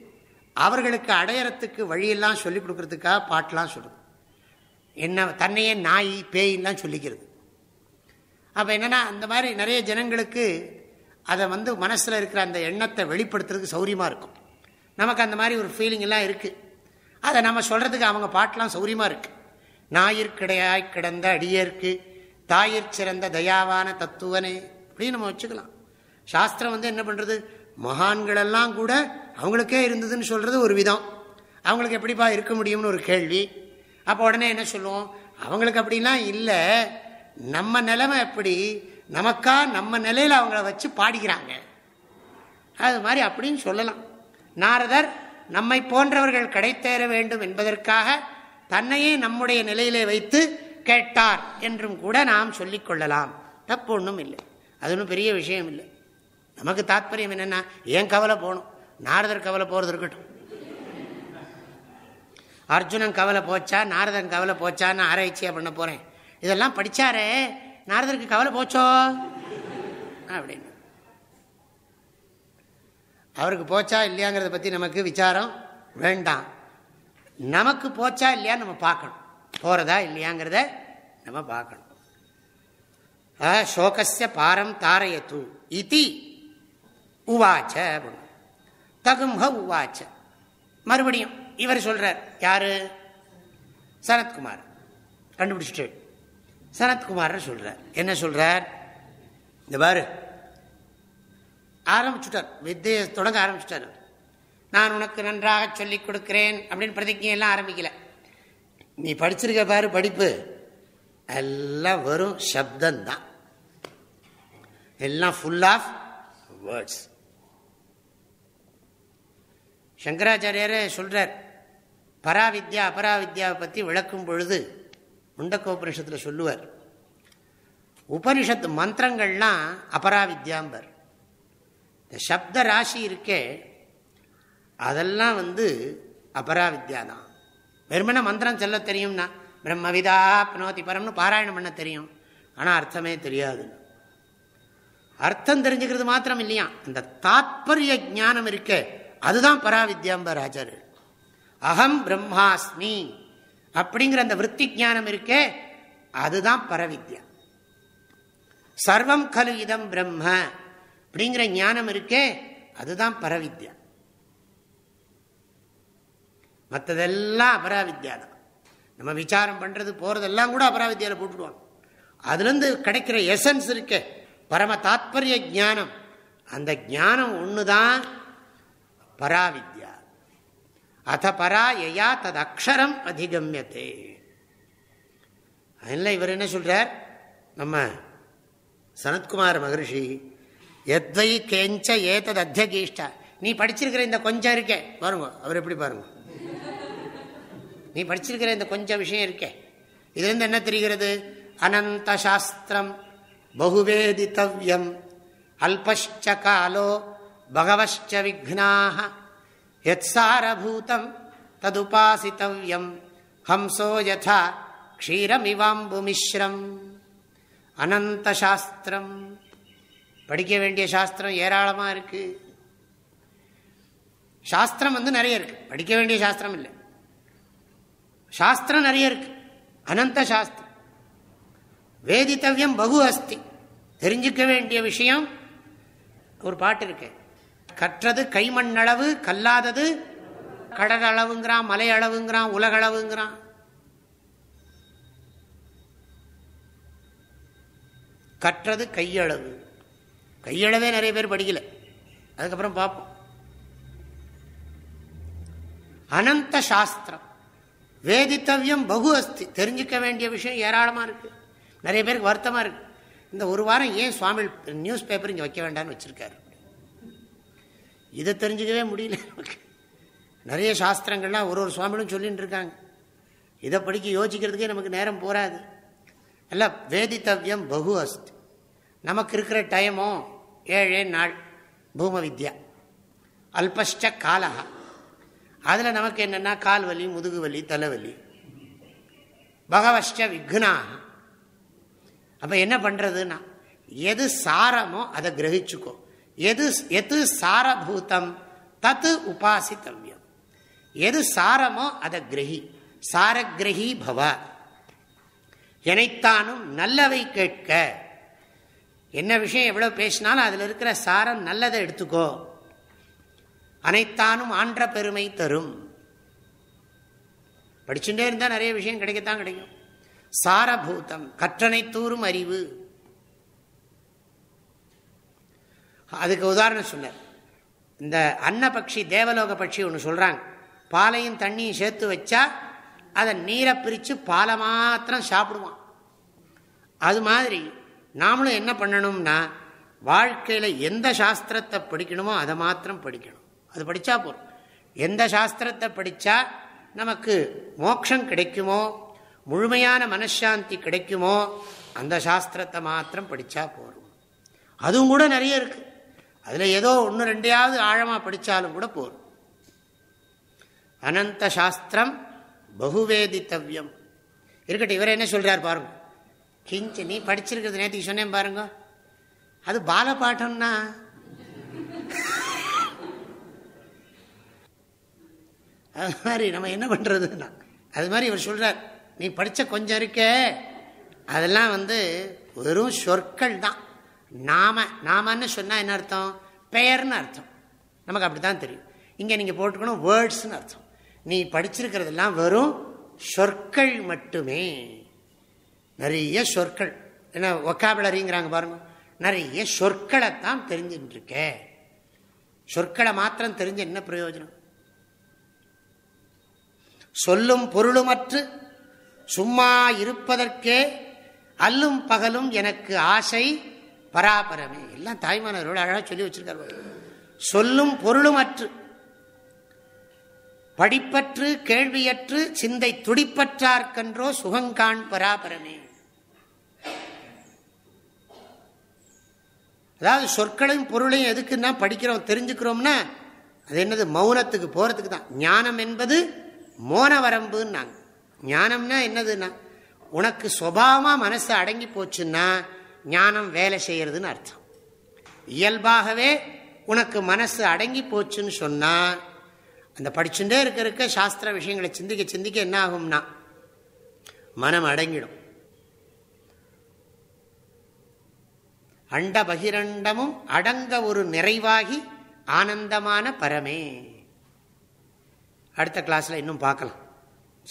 Speaker 1: அவர்களுக்கு அடையறத்துக்கு வழியெல்லாம் சொல்லிக் கொடுக்கறதுக்காக பாட்டெலாம் சொல்லுது. என்ன தன்னையே நாய் பேயின்லாம் சொல்லிக்கிறது. அப்போ என்னென்னா அந்த மாதிரி நிறைய ஜனங்களுக்கு அதை வந்து மனசில் இருக்கிற அந்த எண்ணத்தை வெளிப்படுத்துறதுக்கு சௌரியமாக இருக்கும். நமக்கு அந்த மாதிரி ஒரு ஃபீலிங் எல்லாம் இருக்குது அதை நம்ம சொல்கிறதுக்கு அவங்க பாட்டெலாம் சௌரியமாக இருக்குது ஞாயிற்கிடையாய் கிடந்த அடியேற்கு தாயிற் சிறந்த தயாவான தத்துவனே அப்படின்னு நம்ம வச்சுக்கலாம். சாஸ்திரம் வந்து என்ன பண்ணுறது மகான்களெல்லாம் கூட அவங்களுக்கே இருந்ததுன்னு சொல்கிறது ஒரு விதம். அவங்களுக்கு எப்படிப்பா இருக்க முடியும்னு ஒரு கேள்வி. அப்போ உடனே என்ன சொல்லுவோம்? அவங்களுக்கு அப்படிலாம் இல்லை. நம்ம நிலைமை எப்படி? நமக்கா நம்ம நிலையில் அவங்கள வச்சு பாடிக்கிறாங்க. அது மாதிரி அப்படின்னு சொல்லலாம். நாரதர் நம்மை போன்றவர்கள் கிடைத்தேற வேண்டும் என்பதற்காக தன்னையே நம்முடைய நிலையிலே வைத்து கேட்டார் என்றும் கூட நாம் சொல்லிக்கொள்ளலாம் தப்பு ஒன்றும் இல்லை. அது ஒன்றும் பெரிய விஷயம் இல்லை. நமக்கு தாத்பரியம் என்னென்னா ஏன் கவலை போகணும்? நாரதர் கவலை போகிறது இருக்கட்டும். அர்ஜுனன் கவலை போச்சா நாரதன் கவலை போச்சான்னு ஆராய்ச்சியாக பண்ண போகிறேன் இதெல்லாம் படித்தாரே நாரதருக்கு கவலை போச்சோ? அப்படின்னு. அவருக்கு போச்சா இல்லையாங்கிறத பற்றி நமக்கு விசாரம் வேண்டாம். நமக்கு போச்சா இல்லையான்னு நம்ம பார்க்கணும். போகிறதா இல்லையாங்கிறத நம்ம பார்க்கணும். சோகசிய பாரம் தாரயத்து. இத்தி உவாச்ச தகும்ஹ உவாச்ச மறுபடியும் இவர் சொல்றார் யாரு? சனத்குமார் கண்டுபிடிச்சிட்டு. சனத்குமார் சொல்றார். என்ன சொல்றார்? இந்த பாரு. ஆரம்பிச்சுட்டார். வித்தியை தொடங்க ஆரம்பிச்சுட்டார் நான் உனக்கு நன்றாக சொல்லிக் கொடுக்கிறேன் அப்படின்னு பிரதிஜையெல்லாம் ஆரம்பிக்கல. நீ படிச்சிருக்க பாரு படிப்பு. எல்லாம் வெறும் சப்தந்தான் எல்லாம் ஃபுல் ஆஃப் வேர்ட்ஸ் சங்கராச்சாரியரே சொல்கிறார் பராவித்யா அபராவித்யாவை பற்றி விளக்கும் பொழுது முண்டக்கோபனிஷத்தில் சொல்லுவார் உபனிஷத்து மந்திரங்கள்லாம் அபராவித்யாம்பர். இந்த சப்த ராசி இருக்கே அதெல்லாம் வந்து அபராவித்யா தான். வெறுமன மந்திரம் சொல்ல தெரியும்னா பிரம்மவிதா பினோதி பரம்னு பாராயணம் பண்ண தெரியும். ஆனால் அர்த்தமே தெரியாது அர்த்தம் தெரிஞ்சுக்கிறது மாத்திரம் இல்லையா அந்த தாத்பரிய ஜானம் இருக்கே அதுதான் பராவித்யாம்பர் ஆச்சாரியர் அகம் பிரம்மாஸ்மி அப்படிங்கிற அந்த விற்பி ஜானம் இருக்கே அதுதான் பரவித்யா. சர்வம் கலு இதம் பிரம்ம அப்படிங்கிற ஞானம் இருக்கே அதுதான் பரவித்யா. மற்றதெல்லாம் அபராவித்யா தான். நம்ம விசாரம் பண்றது போறதெல்லாம் கூட அபராவித்யாவில் போட்டுடுவாங்க அதுலேருந்து கிடைக்கிற எசன்ஸ் இருக்கே பரம தாத்பரிய ஜானம் அந்த ஜானம் ஒன்று தான் பராவித்யா. அத பரா எயா தது அக்ஷரம் அதிகமியத்தே அதில் இவர் என்ன சொல்றார்? நம்ம சனத்குமார் மகர்ஷி எத்வை கேஞ்ச ஏதது அத்தியகீஷ்டா. நீ படிச்சிருக்கிற இந்த கொஞ்சம் இருக்கே. பாருங்க அவர் எப்படி பாருங்க? நீ படிச்சிருக்கிற இந்த கொஞ்சம் விஷயம் இருக்கே. இதுலேருந்து என்ன தெரிகிறது? அனந்த சாஸ்திரம் பகுவேதித்தவியம் அல்பஷ்ச காலோ பகவச்ச விக்னாக எத் சாரபூதம் ததுபாசித்தவியம் ஹம்சோ யதா க்ஷீரமிவாம்புமிஸ்ரம் அனந்த சாஸ்திரம் படிக்க வேண்டிய சாஸ்திரம் ஏராளமாக இருக்கு. சாஸ்திரம் வந்து நிறைய இருக்கு. படிக்க வேண்டிய சாஸ்திரம் இல்லை. சாஸ்திரம் நிறைய இருக்கு. அனந்த சாஸ்திரம். வேதித்தவியம் பகு அஸ்தி. தெரிஞ்சுக்க வேண்டிய விஷயம் ஒரு பாட்டு இருக்கு. கற்றது கைமண்ணளவு கல்லாதது கடல் அளவுங்கிறான் மலை அளவுங்கிறான் உலகளவுங்கிறான். கற்றது கையளவு. கையளவே நிறைய பேர் படிக்கல. அதுக்கப்புறம் பார்ப்போம். அனந்த சாஸ்திரம். வேதித்தவியம் பகு அஸ்தி. தெரிஞ்சுக்க வேண்டிய விஷயம் ஏராளமாக இருக்கு. நிறைய பேருக்கு வருத்தமாக இருக்கு. இந்த ஒரு வாரம் ஏன் சுவாமி நியூஸ் பேப்பர் இங்கே வைக்க வேண்டாம்னு வச்சிருக்காரு? இதை தெரிஞ்சுக்கவே முடியல நிறைய சாஸ்திரங்கள்லாம் ஒரு ஒரு சுவாமிகளும் சொல்லிட்டு இருக்காங்க. இதை படிக்க யோசிக்கிறதுக்கே நமக்கு நேரம் போகாது எல்லாம் வேதித்தவியம் பகு அஸ்து. நமக்கு இருக்கிற டைமோ ஏழே நாள் பூம வித்யா அல்பஷ்ட காலகா அதில் நமக்கு என்னென்னா கால் வலி முதுகு வலி தலைவலி. பகவஷ்ட விக்னாக அப்போ என்ன பண்ணுறதுன்னா எது சாரமோ அதை கிரகிச்சுக்கோ. எது எது சாரபூதம் தத்து உபாசித்தவ்யம். எது சாரமோ அதை கிரகி சாரகிரகி பவ. எனைத்தானும் நல்லவை கேட்க. என்ன விஷயம் எவ்வளோ பேசினாலும் அதில் இருக்கிற சாரம் நல்லதை எடுத்துக்கோ. அனைத்தானும் ஆன்ற பெருமை தரும். படிச்சுட்டே இருந்தால் நிறைய விஷயம் கிடைக்கத்தான் கிடைக்கும். சாரபூதம் கற்றனை தூரும் அறிவு. அதுக்கு உதாரணம் சொன்னார். இந்த அன்ன தேவலோக பட்சி ஒன்று சொல்கிறாங்க பாலையும் தண்ணியும் சேர்த்து வச்சா அதை நீரை பிரித்து பாலை மாத்திரம் சாப்பிடுவான். அது மாதிரி நாமளும் என்ன பண்ணணும்னா வாழ்க்கையில் எந்த சாஸ்திரத்தை படிக்கணுமோ அதை மாத்திரம் படிக்கணும். அது படித்தா போதும். எந்த சாஸ்திரத்தை படித்தா நமக்கு மோட்சம் கிடைக்குமோ முழுமையான மனசாந்தி கிடைக்குமோ அந்த சாஸ்திரத்தை மாத்திரம் படித்தா போகும் அதுவும் கூட நிறைய இருக்குது அதில் ஏதோ ஒன்று ரெண்டையாவது ஆழமாக படித்தாலும் கூட போகும் அனந்த சாஸ்திரம் பகுவேதித்தவ்யம். இருக்கட்டும் இவர் என்ன சொல்கிறார் பாருங்க. கிஞ்ச நீ படிச்சிருக்கிறது நேற்றுக்கு சொன்னேன் பாருங்க. அது பாலபாட்டம்னா. அது மாதிரி நம்ம என்ன பண்ணுறதுன்னா அது மாதிரி இவர் சொல்கிறார் நீ படித்த கொஞ்சம் இருக்க. அதெல்லாம் வந்து வெறும் சொற்கள் தான். நாம நாமன்னு சொன்னால் என்ன அர்த்தம்? பெயர்னு அர்த்தம். நமக்கு அப்படி தான் தெரியும். இங்கே நீங்கள் போட்டுக்கணும் வேர்ட்ஸ்னு அர்த்தம். நீ படிச்சிருக்கிறதெல்லாம் வெறும் சொற்கள் மட்டுமே. நிறைய சொற்கள். என்ன ஒக்காபிளரிங்கிறாங்க பாருங்க. நிறைய சொற்களைத்தான் தெரிஞ்சுட்டு இருக்க சொற்களை மாத்திரம் தெரிஞ்ச என்ன பிரயோஜனம்? சொல்லும் பொருளுமற்று சும்மா இருப்பதற்கே அல்லும் பகலும் எனக்கு ஆசை பராபரமே. எல்லாம் தாய்மானவரோட அழகாக சொல்லி வச்சிருக்கார் சொல்லும் பொருளுமற்று படிப்பற்று கேள்வியற்று சிந்தை துடிப்பற்றார்கன்றோ சுகங்கான் பராபரமே. அதாவது சொற்களையும் பொருளையும் எதுக்குன்னா படிக்கிறோம் தெரிஞ்சுக்கிறோம்னா அது என்னது? மௌனத்துக்கு போறதுக்கு தான். ஞானம் என்பது மோன வரம்புன்னாங்க. ஞானம்னா என்னதுன்னா உனக்கு சுபாவமாக மனசு அடங்கி போச்சுன்னா ஞானம் வேலை செய்யறதுன்னு அர்த்தம். இயல்பாகவே உனக்கு மனசு அடங்கி போச்சுன்னு சொன்னால் அந்த படிச்சுட்டே இருக்க இருக்க சாஸ்திர விஷயங்களை சிந்திக்க சிந்திக்க என்ன ஆகும்னா மனம் அடங்கிடும். அண்ட பகிரண்டமும் அடங்க ஒரு நிறைவாகி ஆனந்தமான பரமே. அடுத்த கிளாஸில் இன்னும் பார்க்கலாம்.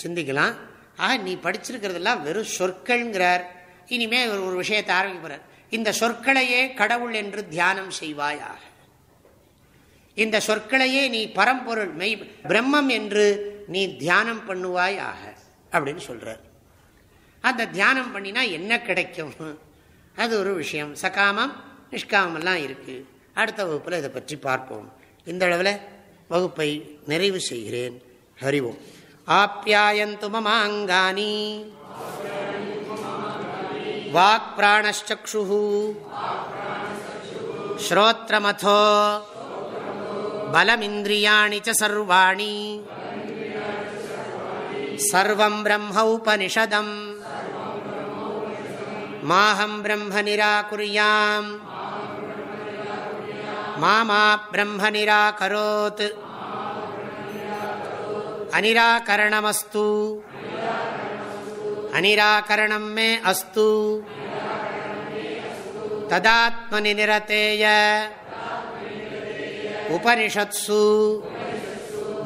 Speaker 1: சிந்திக்கலாம். ஆக நீ படிச்சிருக்கிறதெல்லாம் வெறும் சொற்கள்ங்கிறார். இனிமே ஒரு விஷயத்தை ஆரம்பிக்கிறார் இந்த சொற்களையே கடவுள் என்று தியானம் செய்வாயாக. இந்த சொற்களையே நீ பரம்பொருள் மெய் பிரம்மம் என்று நீ தியானம் பண்ணுவாய் ஆக அப்படின்னு சொல்றார். அந்த தியானம் பண்ணினா என்ன கிடைக்கும்? அது ஒரு விஷயம். சகாமம் நிஷ்காமெல்லாம் இருக்கு. அடுத்த வகுப்பில் இதை பற்றி பார்ப்போம். இந்த அளவில் வகுப்பை நிறைவு செய்கிறேன். ஹரிவோம் ஆப்யாயந்து மமாங்கானி வாக் பிராணச்சு ஸ்ரோத்ரமதோ பலமிந்திரியாணி சர்வாணி சர்வம் பிரம்ம உபனிஷதம் மாஹம் பிரம்ம நிராகுரியாம் மாமா பிரம்ம நிராகரோத் அனிராகரணமஸ்து அனிராகரணம் மே அஸ்து ததாத்மனி நிரதேய உபனிஷத்சு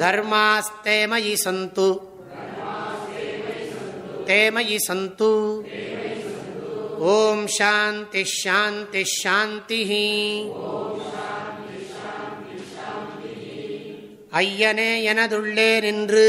Speaker 1: தர்மாஸ்தேமயி சந்து தேமயி சந்து ஓம் சாந்தி ஷாந்தி ஷாந்தி ஐயனே எனதுள்ளே நின்று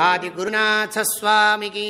Speaker 1: ஆதிகுருநாசஸ்வாமிகி